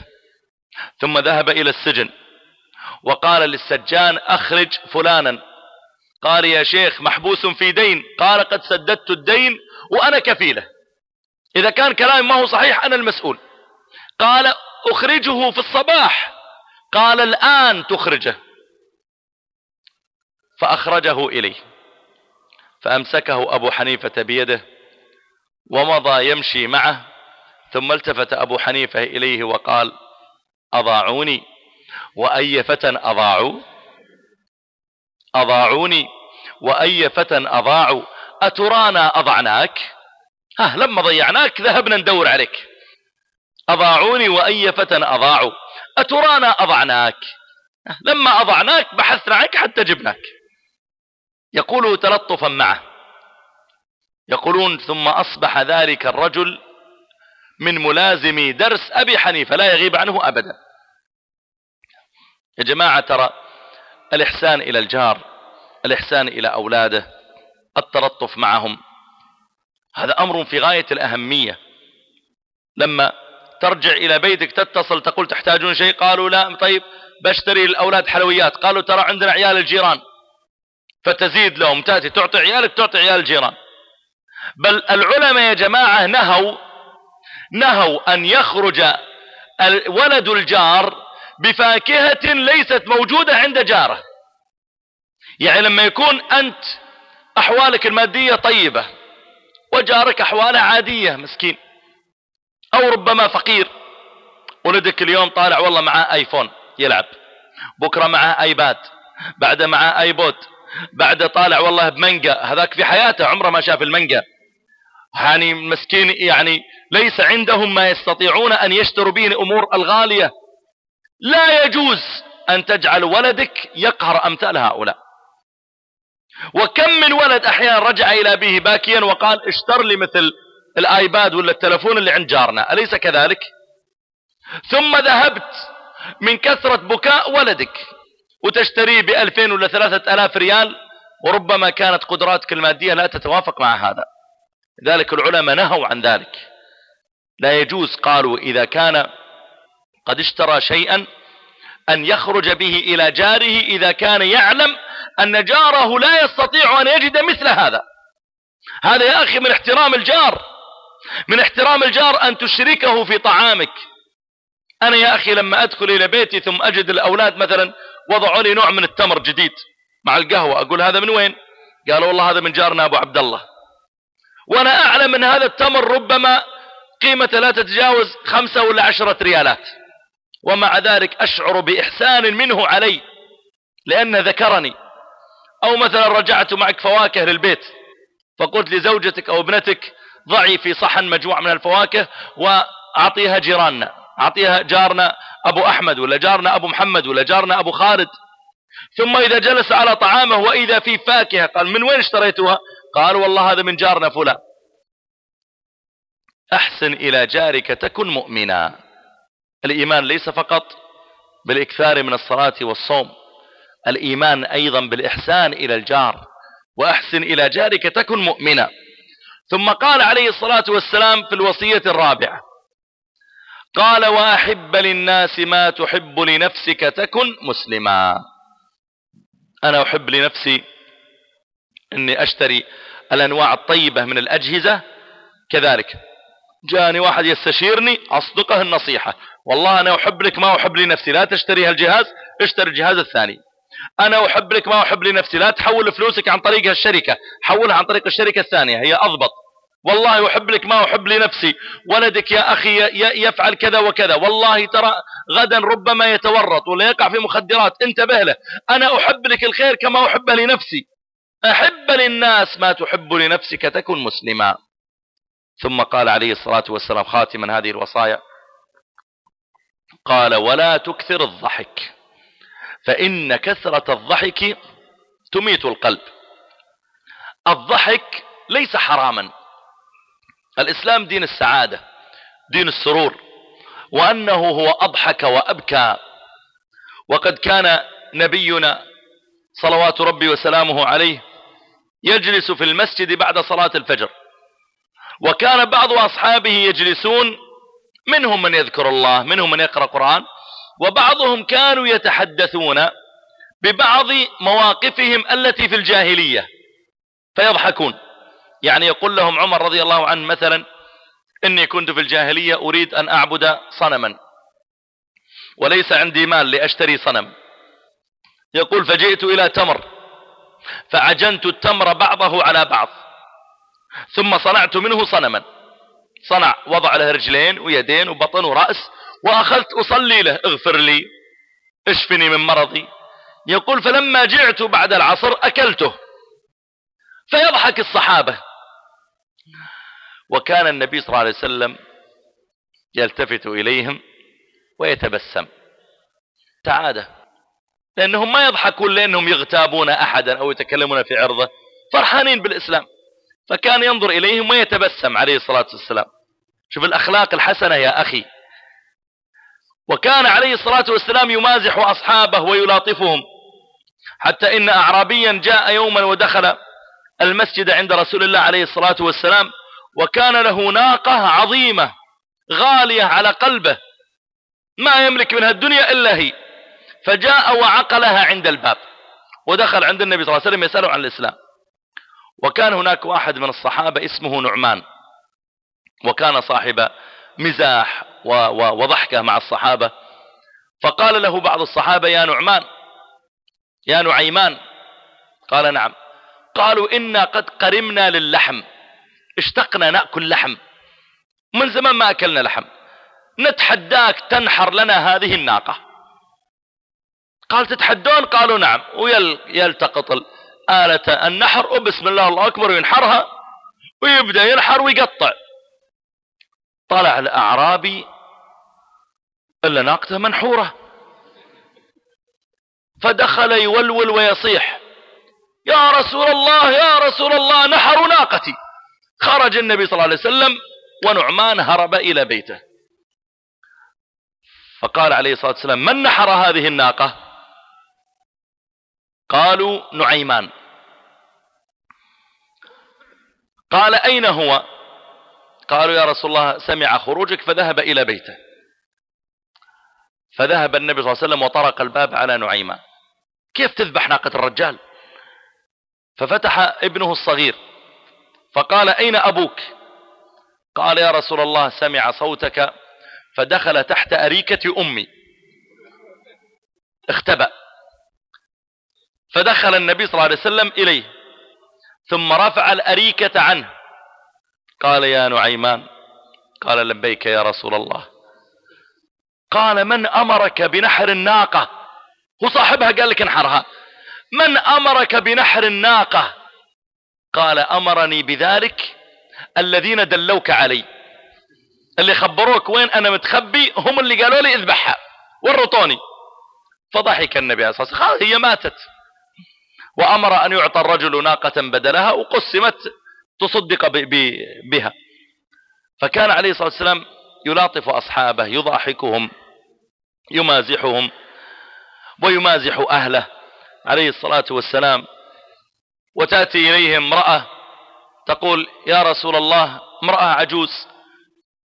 ثم ذهب إلى السجن. وقال للسجان أخرج فلانا. قال يا شيخ محبوس في دين. قال قد سددت الدين وأنا كفيلة. إذا كان كلامي ما هو صحيح أنا المسؤول. قال أخرجه في الصباح. قال الآن تخرجه. فأخرجه إليه. فأمسكه أبو حنيفة بيده ومضى يمشي معه. ثم التفت أبو حنيفة إليه وقال أضاعوني؟ وأي فتى أضاعوا؟ أضاعوني. وأي فتى أضاعوا؟ أترانا أضعناك؟ ها لما ضيعناك ذهبنا ندور عليك. أضاعوني وأي فتى أضاعوا؟ أترانا أضعناك. لما أضعناك بحثنا عنك حتى جبناك. يقول تلطفا معه. يقولون ثم أصبح ذلك الرجل من ملازمي درس أبي حنيفة لا يغيب عنه أبدا. يا جماعة ترى الإحسان إلى الجار الإحسان إلى أولاده التلطف معهم هذا أمر في غاية الأهمية. لما ترجع إلى بيتك تتصل تقول تحتاجون شيء؟ قالوا لا. طيب بشتري الأولاد حلويات. قالوا ترى عندنا عيال الجيران. فتزيد لهم تأتي تعطي عيالك تعطي عيال الجيران. بل العلماء يا جماعة نهوا نهوا أن يخرج ولد الجار بفاكهة ليست موجودة عند جاره. يعني لما يكون أنت أحوالك المادية طيبة وجارك أحواله عادية مسكين أو ربما فقير ولدك اليوم طالع والله معاه آيفون يلعب بكرة معاه آيباد بعد معاه آيبود بعد طالع والله بمنجا هذاك في حياته عمره ما شاف المنجا يعني مسكين يعني ليس عندهم ما يستطيعون أن يشتروا به الأمور الغالية. لا يجوز أن تجعل ولدك يقهر أمثال هؤلاء. وكم من ولد أحيانا رجع إلى أبيه باكيا وقال اشتر لي مثل الآيباد ولا التلفون اللي عند جارنا أليس كذلك؟ ثم ذهبت من كثرة بكاء ولدك وتشتريه بألفين ولا ثلاثة ألاف ريال وربما كانت قدراتك المادية لا تتوافق مع هذا. ذلك العلماء نهوا عن ذلك. لا يجوز قالوا إذا كان قد اشترى شيئا أن يخرج به إلى جاره إذا كان يعلم أن جاره لا يستطيع أن يجد مثل هذا. هذا يا أخي من احترام الجار من احترام الجار أن تشركه في طعامك. أنا يا أخي لما أدخل إلى بيتي ثم أجد الأولاد مثلا وضعوا لي نوع من التمر جديد مع القهوة أقول هذا من وين؟ قالوا والله هذا من جارنا أبو عبد الله. وأنا أعلم أن هذا التمر ربما قيمته لا تتجاوز خمسة ولا عشرة ريالات. ومع ذلك أشعر بإحسان منه علي لأنه ذكرني. أو مثلا رجعت معك فواكه للبيت فقلت لزوجتك أو ابنتك ضعي في صحن مجموعة من الفواكه وأعطيها جيراننا. أعطيها جارنا أبو أحمد ولا جارنا أبو محمد ولا جارنا أبو خالد. ثم إذا جلس على طعامه وإذا في فاكهة قال من وين اشتريتها قال والله هذا من جارنا فلان. أحسن إلى جارك تكن مؤمنا. الإيمان ليس فقط بالإكثار من الصلاة والصوم الإيمان أيضا بالإحسان إلى الجار وأحسن إلى جارك تكن مؤمنا. ثم قال عليه الصلاة والسلام في الوصية الرابعة قال وأحب للناس ما تحب لنفسك تكن مسلما. أنا أحب لنفسي أني أشتري الأنواع الطيبة من الأجهزة كذلك جاءني واحد يستشيرني أصدقه النصيحة. والله أنا أحب لك ما أحب لنفسي لا تشتري هالجهاز اشتري الجهاز الثاني. أنا أحب لك ما أحب لنفسي لا تحول فلوسك عن طريق الشركة حولها عن طريق الشركة الثانية هي أضبط. والله أحب لك ما أحب لنفسي ولدك يا أخي يفعل كذا وكذا. والله ترى غدا ربما يتورط ولا يقع في مخدرات انتبه له. أنا أحب لك الخير كما أحب لنفسي. أحب للناس ما تحب لنفسك تكن مسلما. ثم قال عليه الصلاة والسلام خاتما هذه الوصايا. قال ولا تكثر الضحك. فإن كثرة الضحك تميت القلب. الضحك ليس حراما. الإسلام دين السعادة دين السرور وأنه هو أضحك وأبكى. وقد كان نبينا صلوات ربي وسلامه عليه يجلس في المسجد بعد صلاة الفجر. وكان بعض أصحابه يجلسون منهم من يذكر الله منهم من يقرأ قرآن وبعضهم كانوا يتحدثون ببعض مواقفهم التي في الجاهلية فيضحكون. يعني يقول لهم عمر رضي الله عنه مثلا إني كنت في الجاهلية أريد أن أعبد صنما وليس عندي مال لأشتري صنم. يقول فجئت إلى تمر فعجنت التمر بعضه على بعض ثم صنعت منه صنما. صنع وضع له رجلين ويدين وبطن ورأس وأخذت أصلي له اغفر لي اشفني من مرضي. يقول فلما جعت بعد العصر أكلته. فيضحك الصحابة. وكان النبي صلى الله عليه وسلم يلتفت إليهم ويتبسم. تعادة لأنهم ما يضحكون لأنهم يغتابون أحدا أو يتكلمون في عرضه. فرحانين بالإسلام. فكان ينظر إليهم ويتبسم عليه الصلاة والسلام. شوف الأخلاق الحسنة يا أخي. وكان عليه الصلاة والسلام يمازح أصحابه ويلاطفهم. حتى إن أعرابيا جاء يوما ودخل المسجد عند رسول الله عليه الصلاة والسلام وكان له ناقة عظيمة غالية على قلبه. ما يملك منها الدنيا إلا هي. فجاء وعقلها عند الباب. ودخل عند النبي صلى الله عليه وسلم يسأله عن الإسلام. وكان هناك واحد من الصحابة اسمه نعمان. وكان صاحب مزاح وضحكة مع الصحابة. فقال له بعض الصحابة يا نعمان يا نعيمان. قال نعم. قالوا إنا قد قرمنا للحم اشتقنا نأكل لحم من زمان ما أكلنا لحم نتحداك تنحر لنا هذه الناقة. قال تتحدون؟ قالوا نعم. ويلتقط آلة النحر وبسم الله الله أكبر وينحرها ويبدأ ينحر ويقطع. طلع الأعرابي إلا ناقته منحورة. فدخل يولول ويصيح يا رسول الله يا رسول الله نحروا ناقتي. خرج النبي صلى الله عليه وسلم ونعمان هرب إلى بيته. فقال عليه الصلاة والسلام من نحر هذه الناقة؟ قالوا نعيمان. قال أين هو? قالوا يا رسول الله سمع خروجك. فذهب إلى بيته. فذهب النبي صلى الله عليه وسلم وطرق الباب على نعيمان كيف تذبح ناقة الرجال؟ ففتح ابنه الصغير. فقال أين أبوك؟ قال يا رسول الله سمع صوتك. فدخل تحت أريكة أمي. اختبأ. فدخل النبي صلى الله عليه وسلم إليه. ثم رفع الأريكة عنه. قال يا نعيمان قال لبيك يا رسول الله قال من أمرك بنحر الناقة؟ هو صاحبها قال لك انحرها. من أمرك بنحر الناقة؟ قال أمرني بذلك الذين دلوك علي. اللي خبروك وين أنا متخبي هم اللي قالوا لي اذبحها ورطوني. فضحك النبي عليه الصلاة والسلام. هي ماتت. وأمر أن يعطى الرجل ناقة بدلها وقسمت تصدق بها. فكان عليه الصلاة والسلام يلاطف أصحابه يضاحكهم يمازحهم ويمازح أهله عليه الصلاة والسلام. وتأتي إليه امرأة تقول يا رسول الله امرأة عجوز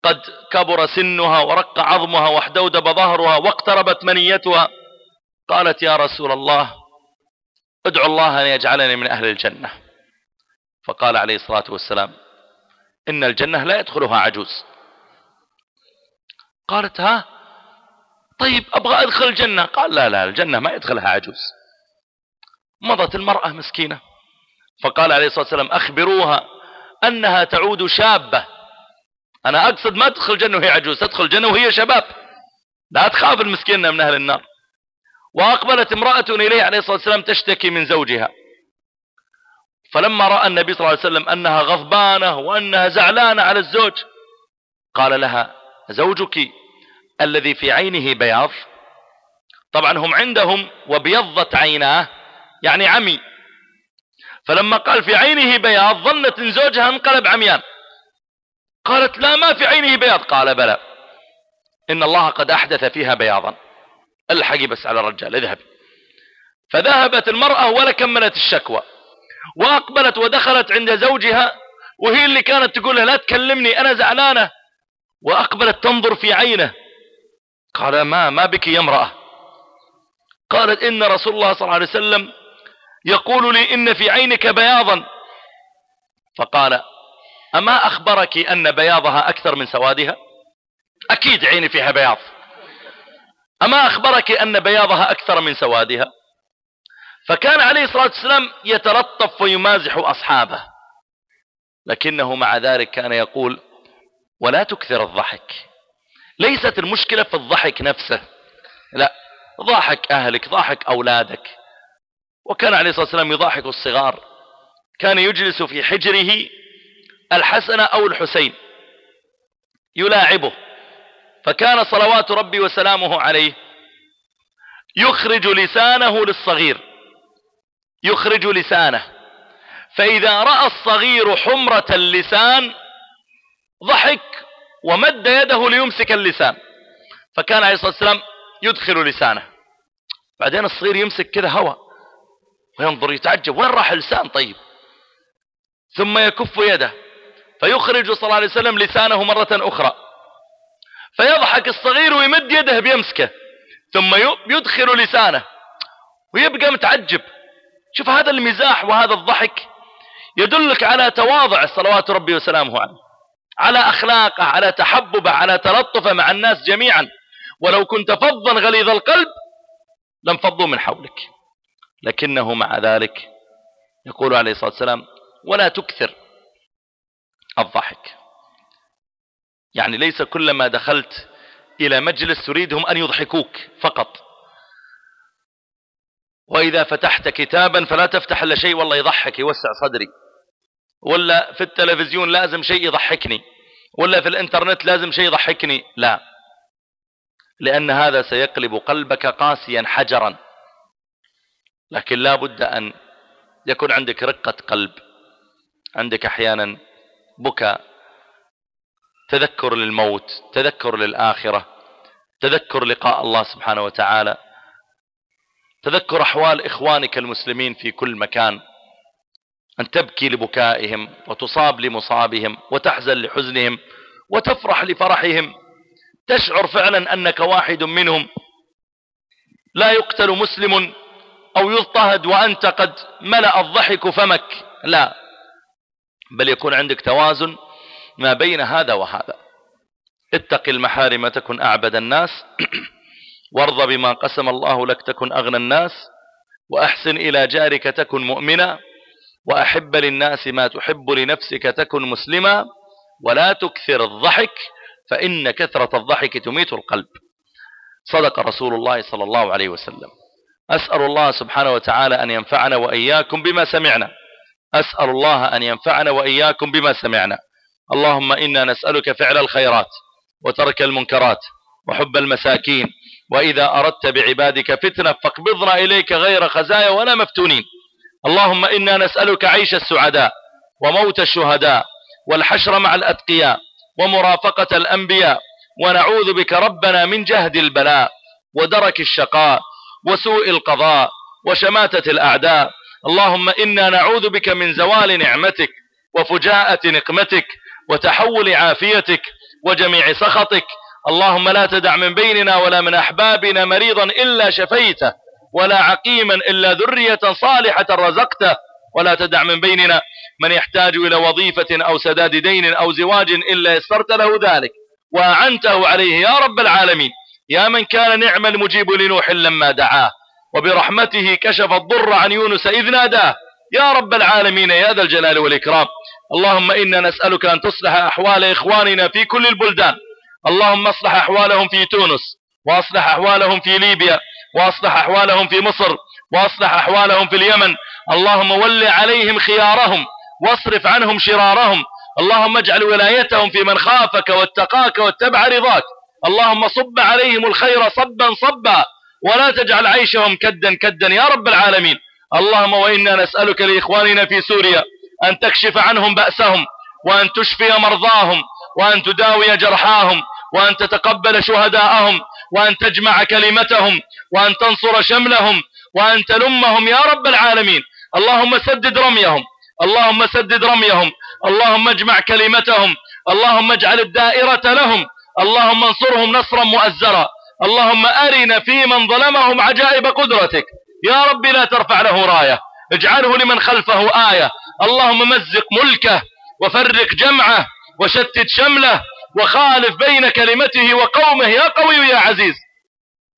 قد كبر سنها ورق عظمها واحدودب ظهرها واقتربت منيتها. قالت يا رسول الله ادعو الله أن يجعلني من أهل الجنة. فقال عليه الصلاة والسلام إن الجنة لا يدخلها عجوز. قالت ها؟ طيب أبغى أدخل الجنة. قال لا لا الجنة ما يدخلها عجوز. مضت المرأة مسكينة. فقال عليه الصلاة والسلام أخبروها أنها تعود شابة. أنا أقصد ما تدخل الجنة وهي عجوز تدخل الجنة وهي شباب. لا تخاف المسكينة من أهل النار. وأقبلت امرأة إليه عليه الصلاة والسلام تشتكي من زوجها. فلما رأى النبي صلى الله عليه وسلم أنها غضبانة وأنها زعلانة على الزوج قال لها زوجك الذي في عينه بياض طبعا هم عندهم وبيضت عيناه يعني عمي. فلما قال في عينه بياض ظنت إن زوجها انقلب عميان قالت لا ما في عينه بياض. قال بلى إن الله قد أحدث فيها بياضا. الحقي بس على الرجال اذهب. فذهبت المرأة ولا كملت الشكوى وأقبلت ودخلت عند زوجها وهي اللي كانت تقول لا تكلمني أنا زعلانة. وأقبلت تنظر في عينه قال ما ما بك يا امرأة. قالت إن رسول الله صلى الله عليه وسلم يقول لي إن في عينك بياضا. فقال أما أخبرك أن بياضها أكثر من سوادها؟ أكيد عيني فيها بياض. أما أخبرك أن بياضها أكثر من سوادها؟ فكان عليه الصلاة والسلام يتلطف ويمازح أصحابه. لكنه مع ذلك كان يقول ولا تكثر الضحك. ليست المشكلة في الضحك نفسه. لا ضحك أهلك ضحك أولادك. وكان عليه الصلاة والسلام يضحك الصغار. كان يجلس في حجره الحسن أو الحسين يلاعبه. فكان صلوات ربي وسلامه عليه. يخرج لسانه للصغير. يخرج لسانه. فإذا رأى الصغير حمرة اللسان ضحك ومد يده ليمسك اللسان. فكان عليه الصلاة والسلام يدخل لسانه. بعدين الصغير يمسك كذا هوا وينظر يتعجب وين راح اللسان طيب؟ ثم يكف يده. فيخرج صلى الله عليه وسلم لسانه مرة أخرى. فيضحك الصغير ويمد يده بيمسكه ثم يدخل لسانه ويبقى متعجب. شوف هذا المزاح وهذا الضحك يدلك على تواضع صلوات ربي وسلامه عليه على أخلاقه على تحببه على تلطفه مع الناس جميعا. ولو كنت فظا غليظ القلب لم فضوا من حولك. لكنه مع ذلك يقول عليه الصلاة والسلام ولا تكثر الضحك. يعني ليس كلما دخلت إلى مجلس تريدهم أن يضحكوك فقط. وإذا فتحت كتابا فلا تفتح إلا شيء والله يضحك يوسع صدري. ولا في التلفزيون لازم شيء يضحكني. ولا في الإنترنت لازم شيء يضحكني. لا. لأن هذا سيقلب قلبك قاسيا حجرا. لكن لا بد أن يكون عندك رقة قلب. عندك أحيانا بكى تذكر للموت تذكر للآخرة تذكر لقاء الله سبحانه وتعالى تذكر أحوال إخوانك المسلمين في كل مكان أن تبكي لبكائهم وتصاب لمصابهم وتحزن لحزنهم وتفرح لفرحهم تشعر فعلا أنك واحد منهم. لا يقتل مسلم أو يضطهد وأنت قد ملأ الضحك فمك لا بل يكون عندك توازن ما بين هذا وهذا. اتق المحارم تكن أعبد الناس [clears throat] وارض بما قسم الله لك تكن أغنى الناس وأحسن إلى جارك تكن مؤمنا وأحب للناس ما تحب لنفسك تكن مسلما ولا تكثر الضحك فإن كثرة الضحك تميت القلب. صدق رسول الله صلى الله عليه وسلم. أسأل الله سبحانه وتعالى أن ينفعنا وإياكم بما سمعنا. أسأل الله أن ينفعنا وإياكم بما سمعنا. اللهم إنا نسألك فعل الخيرات وترك المنكرات وحب المساكين وإذا أردت بعبادك فتنة فاقبضنا إليك غير خزايا ولا مفتونين. اللهم إنا نسألك عيش السعداء وموت الشهداء والحشر مع الأتقياء ومرافقة الأنبياء ونعوذ بك ربنا من جهد البلاء ودرك الشقاء وسوء القضاء وشماتة الأعداء. اللهم إنا نعوذ بك من زوال نعمتك وفجاءة نقمتك وتحول عافيتك وجميع سخطك. اللهم لا تدع من بيننا ولا من أحبابنا مريضا إلا شفيته ولا عقيما إلا ذرية صالحة رزقته. ولا تدع من بيننا من يحتاج إلى وظيفة أو سداد دين أو زواج إلا يسرت له ذلك. وأعنته عليه يا رب العالمين. يا من كان نعم المجيب لنوح لما دعاه وبرحمته كشف الضر عن يونس إذ ناداه. يا رب العالمين يا ذا الجلال والإكرام. اللهم إنا نسألك أن تصلح أحوال إخواننا في كل البلدان. اللهم اصلح أحوالهم في تونس وأصلح أحوالهم في ليبيا وأصلح أحوالهم في مصر وأصلح أحوالهم في اليمن. اللهم ول عليهم خيارهم واصرف عنهم شرارهم. اللهم اجعل ولايتهم في من خافك واتقاك واتبع رضاك. اللهم صب عليهم الخير صبا صبا ولا تجعل عيشهم كدا كدا. يا رب العالمين اللهم وإنا نسألك لإخواننا في سوريا أن تكشف عنهم بأسهم وأن تشفي مرضاهم وأن تداوي جرحاهم وأن تتقبل شهداءهم وأن تجمع كلمتهم وأن تنصر شملهم وأن تلمهم يا رب العالمين. اللهم سدد رميهم. اللهم سدد رميهم. اللهم اجمع كلمتهم. اللهم اجعل الدائرة لهم. اللهم انصرهم نصرا مؤزرا. اللهم أرنا في من ظلمهم عجائب قدرتك. يا رب لا ترفع له راية. اجعله لمن خلفه آية. اللهم مزق ملكه وفرق جمعه وشتت شمله وخالف بين كلمته وقومه. يا قوي يا عزيز.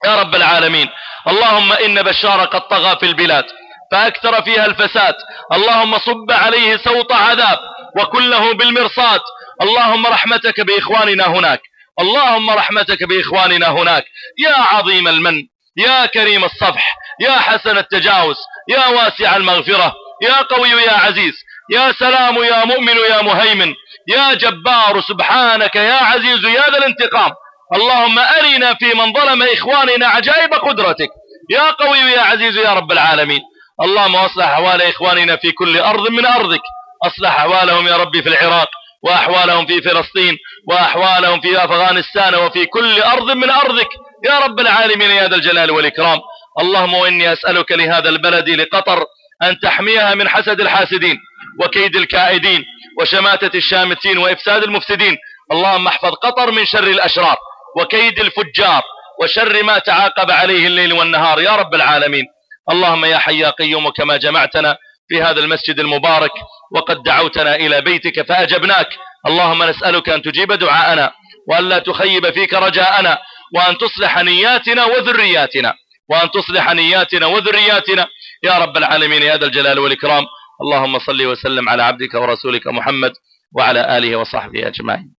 يا رب العالمين. اللهم إن بشار قد طغى في البلاد فأكثر فيها الفساد. اللهم صب عليه سوط عذاب وكله بالمرصاد. اللهم رحمتك بإخواننا هناك. اللهم رحمتك بإخواننا هناك. يا عظيم المن. يا كريم الصفح. يا حسن التجاوز يا واسع المغفرة يا قوي يا عزيز يا سلام يا مؤمن يا مهيمن يا جبار سبحانك يا عزيز يا ذا الانتقام. اللهم أرنا في من ظلم إخواننا عجائب قدرتك. يا قوي يا عزيز يا رب العالمين. اللهم أصلح أحوال إخواننا في كل أرض من أرضك. أصلح أحوالهم يا ربي في العراق وأحوالهم في فلسطين وأحوالهم في أفغانستان وفي كل أرض من أرضك. يا رب العالمين يا ذا الجلال والإكرام. اللهم وإني أسألك لهذا البلد لقطر أن تحميها من حسد الحاسدين وكيد الكائدين وشماتة الشامتين وإفساد المفسدين. اللهم احفظ قطر من شر الأشرار وكيد الفجار وشر ما تعاقب عليه الليل والنهار يا رب العالمين. اللهم يا حي يا قيوم كما جمعتنا في هذا المسجد المبارك وقد دعوتنا إلى بيتك فأجبناك. اللهم نسألك أن تجيب دعاءنا وأن لا تخيب فيك رجاءنا وأن تصلح نياتنا وذرياتنا. وأن تصلح نياتنا وذرياتنا. يا رب العالمين يا ذا الجلال والإكرام. اللهم صل وسلم على عبدك ورسولك محمد وعلى آله وصحبه أجمعين.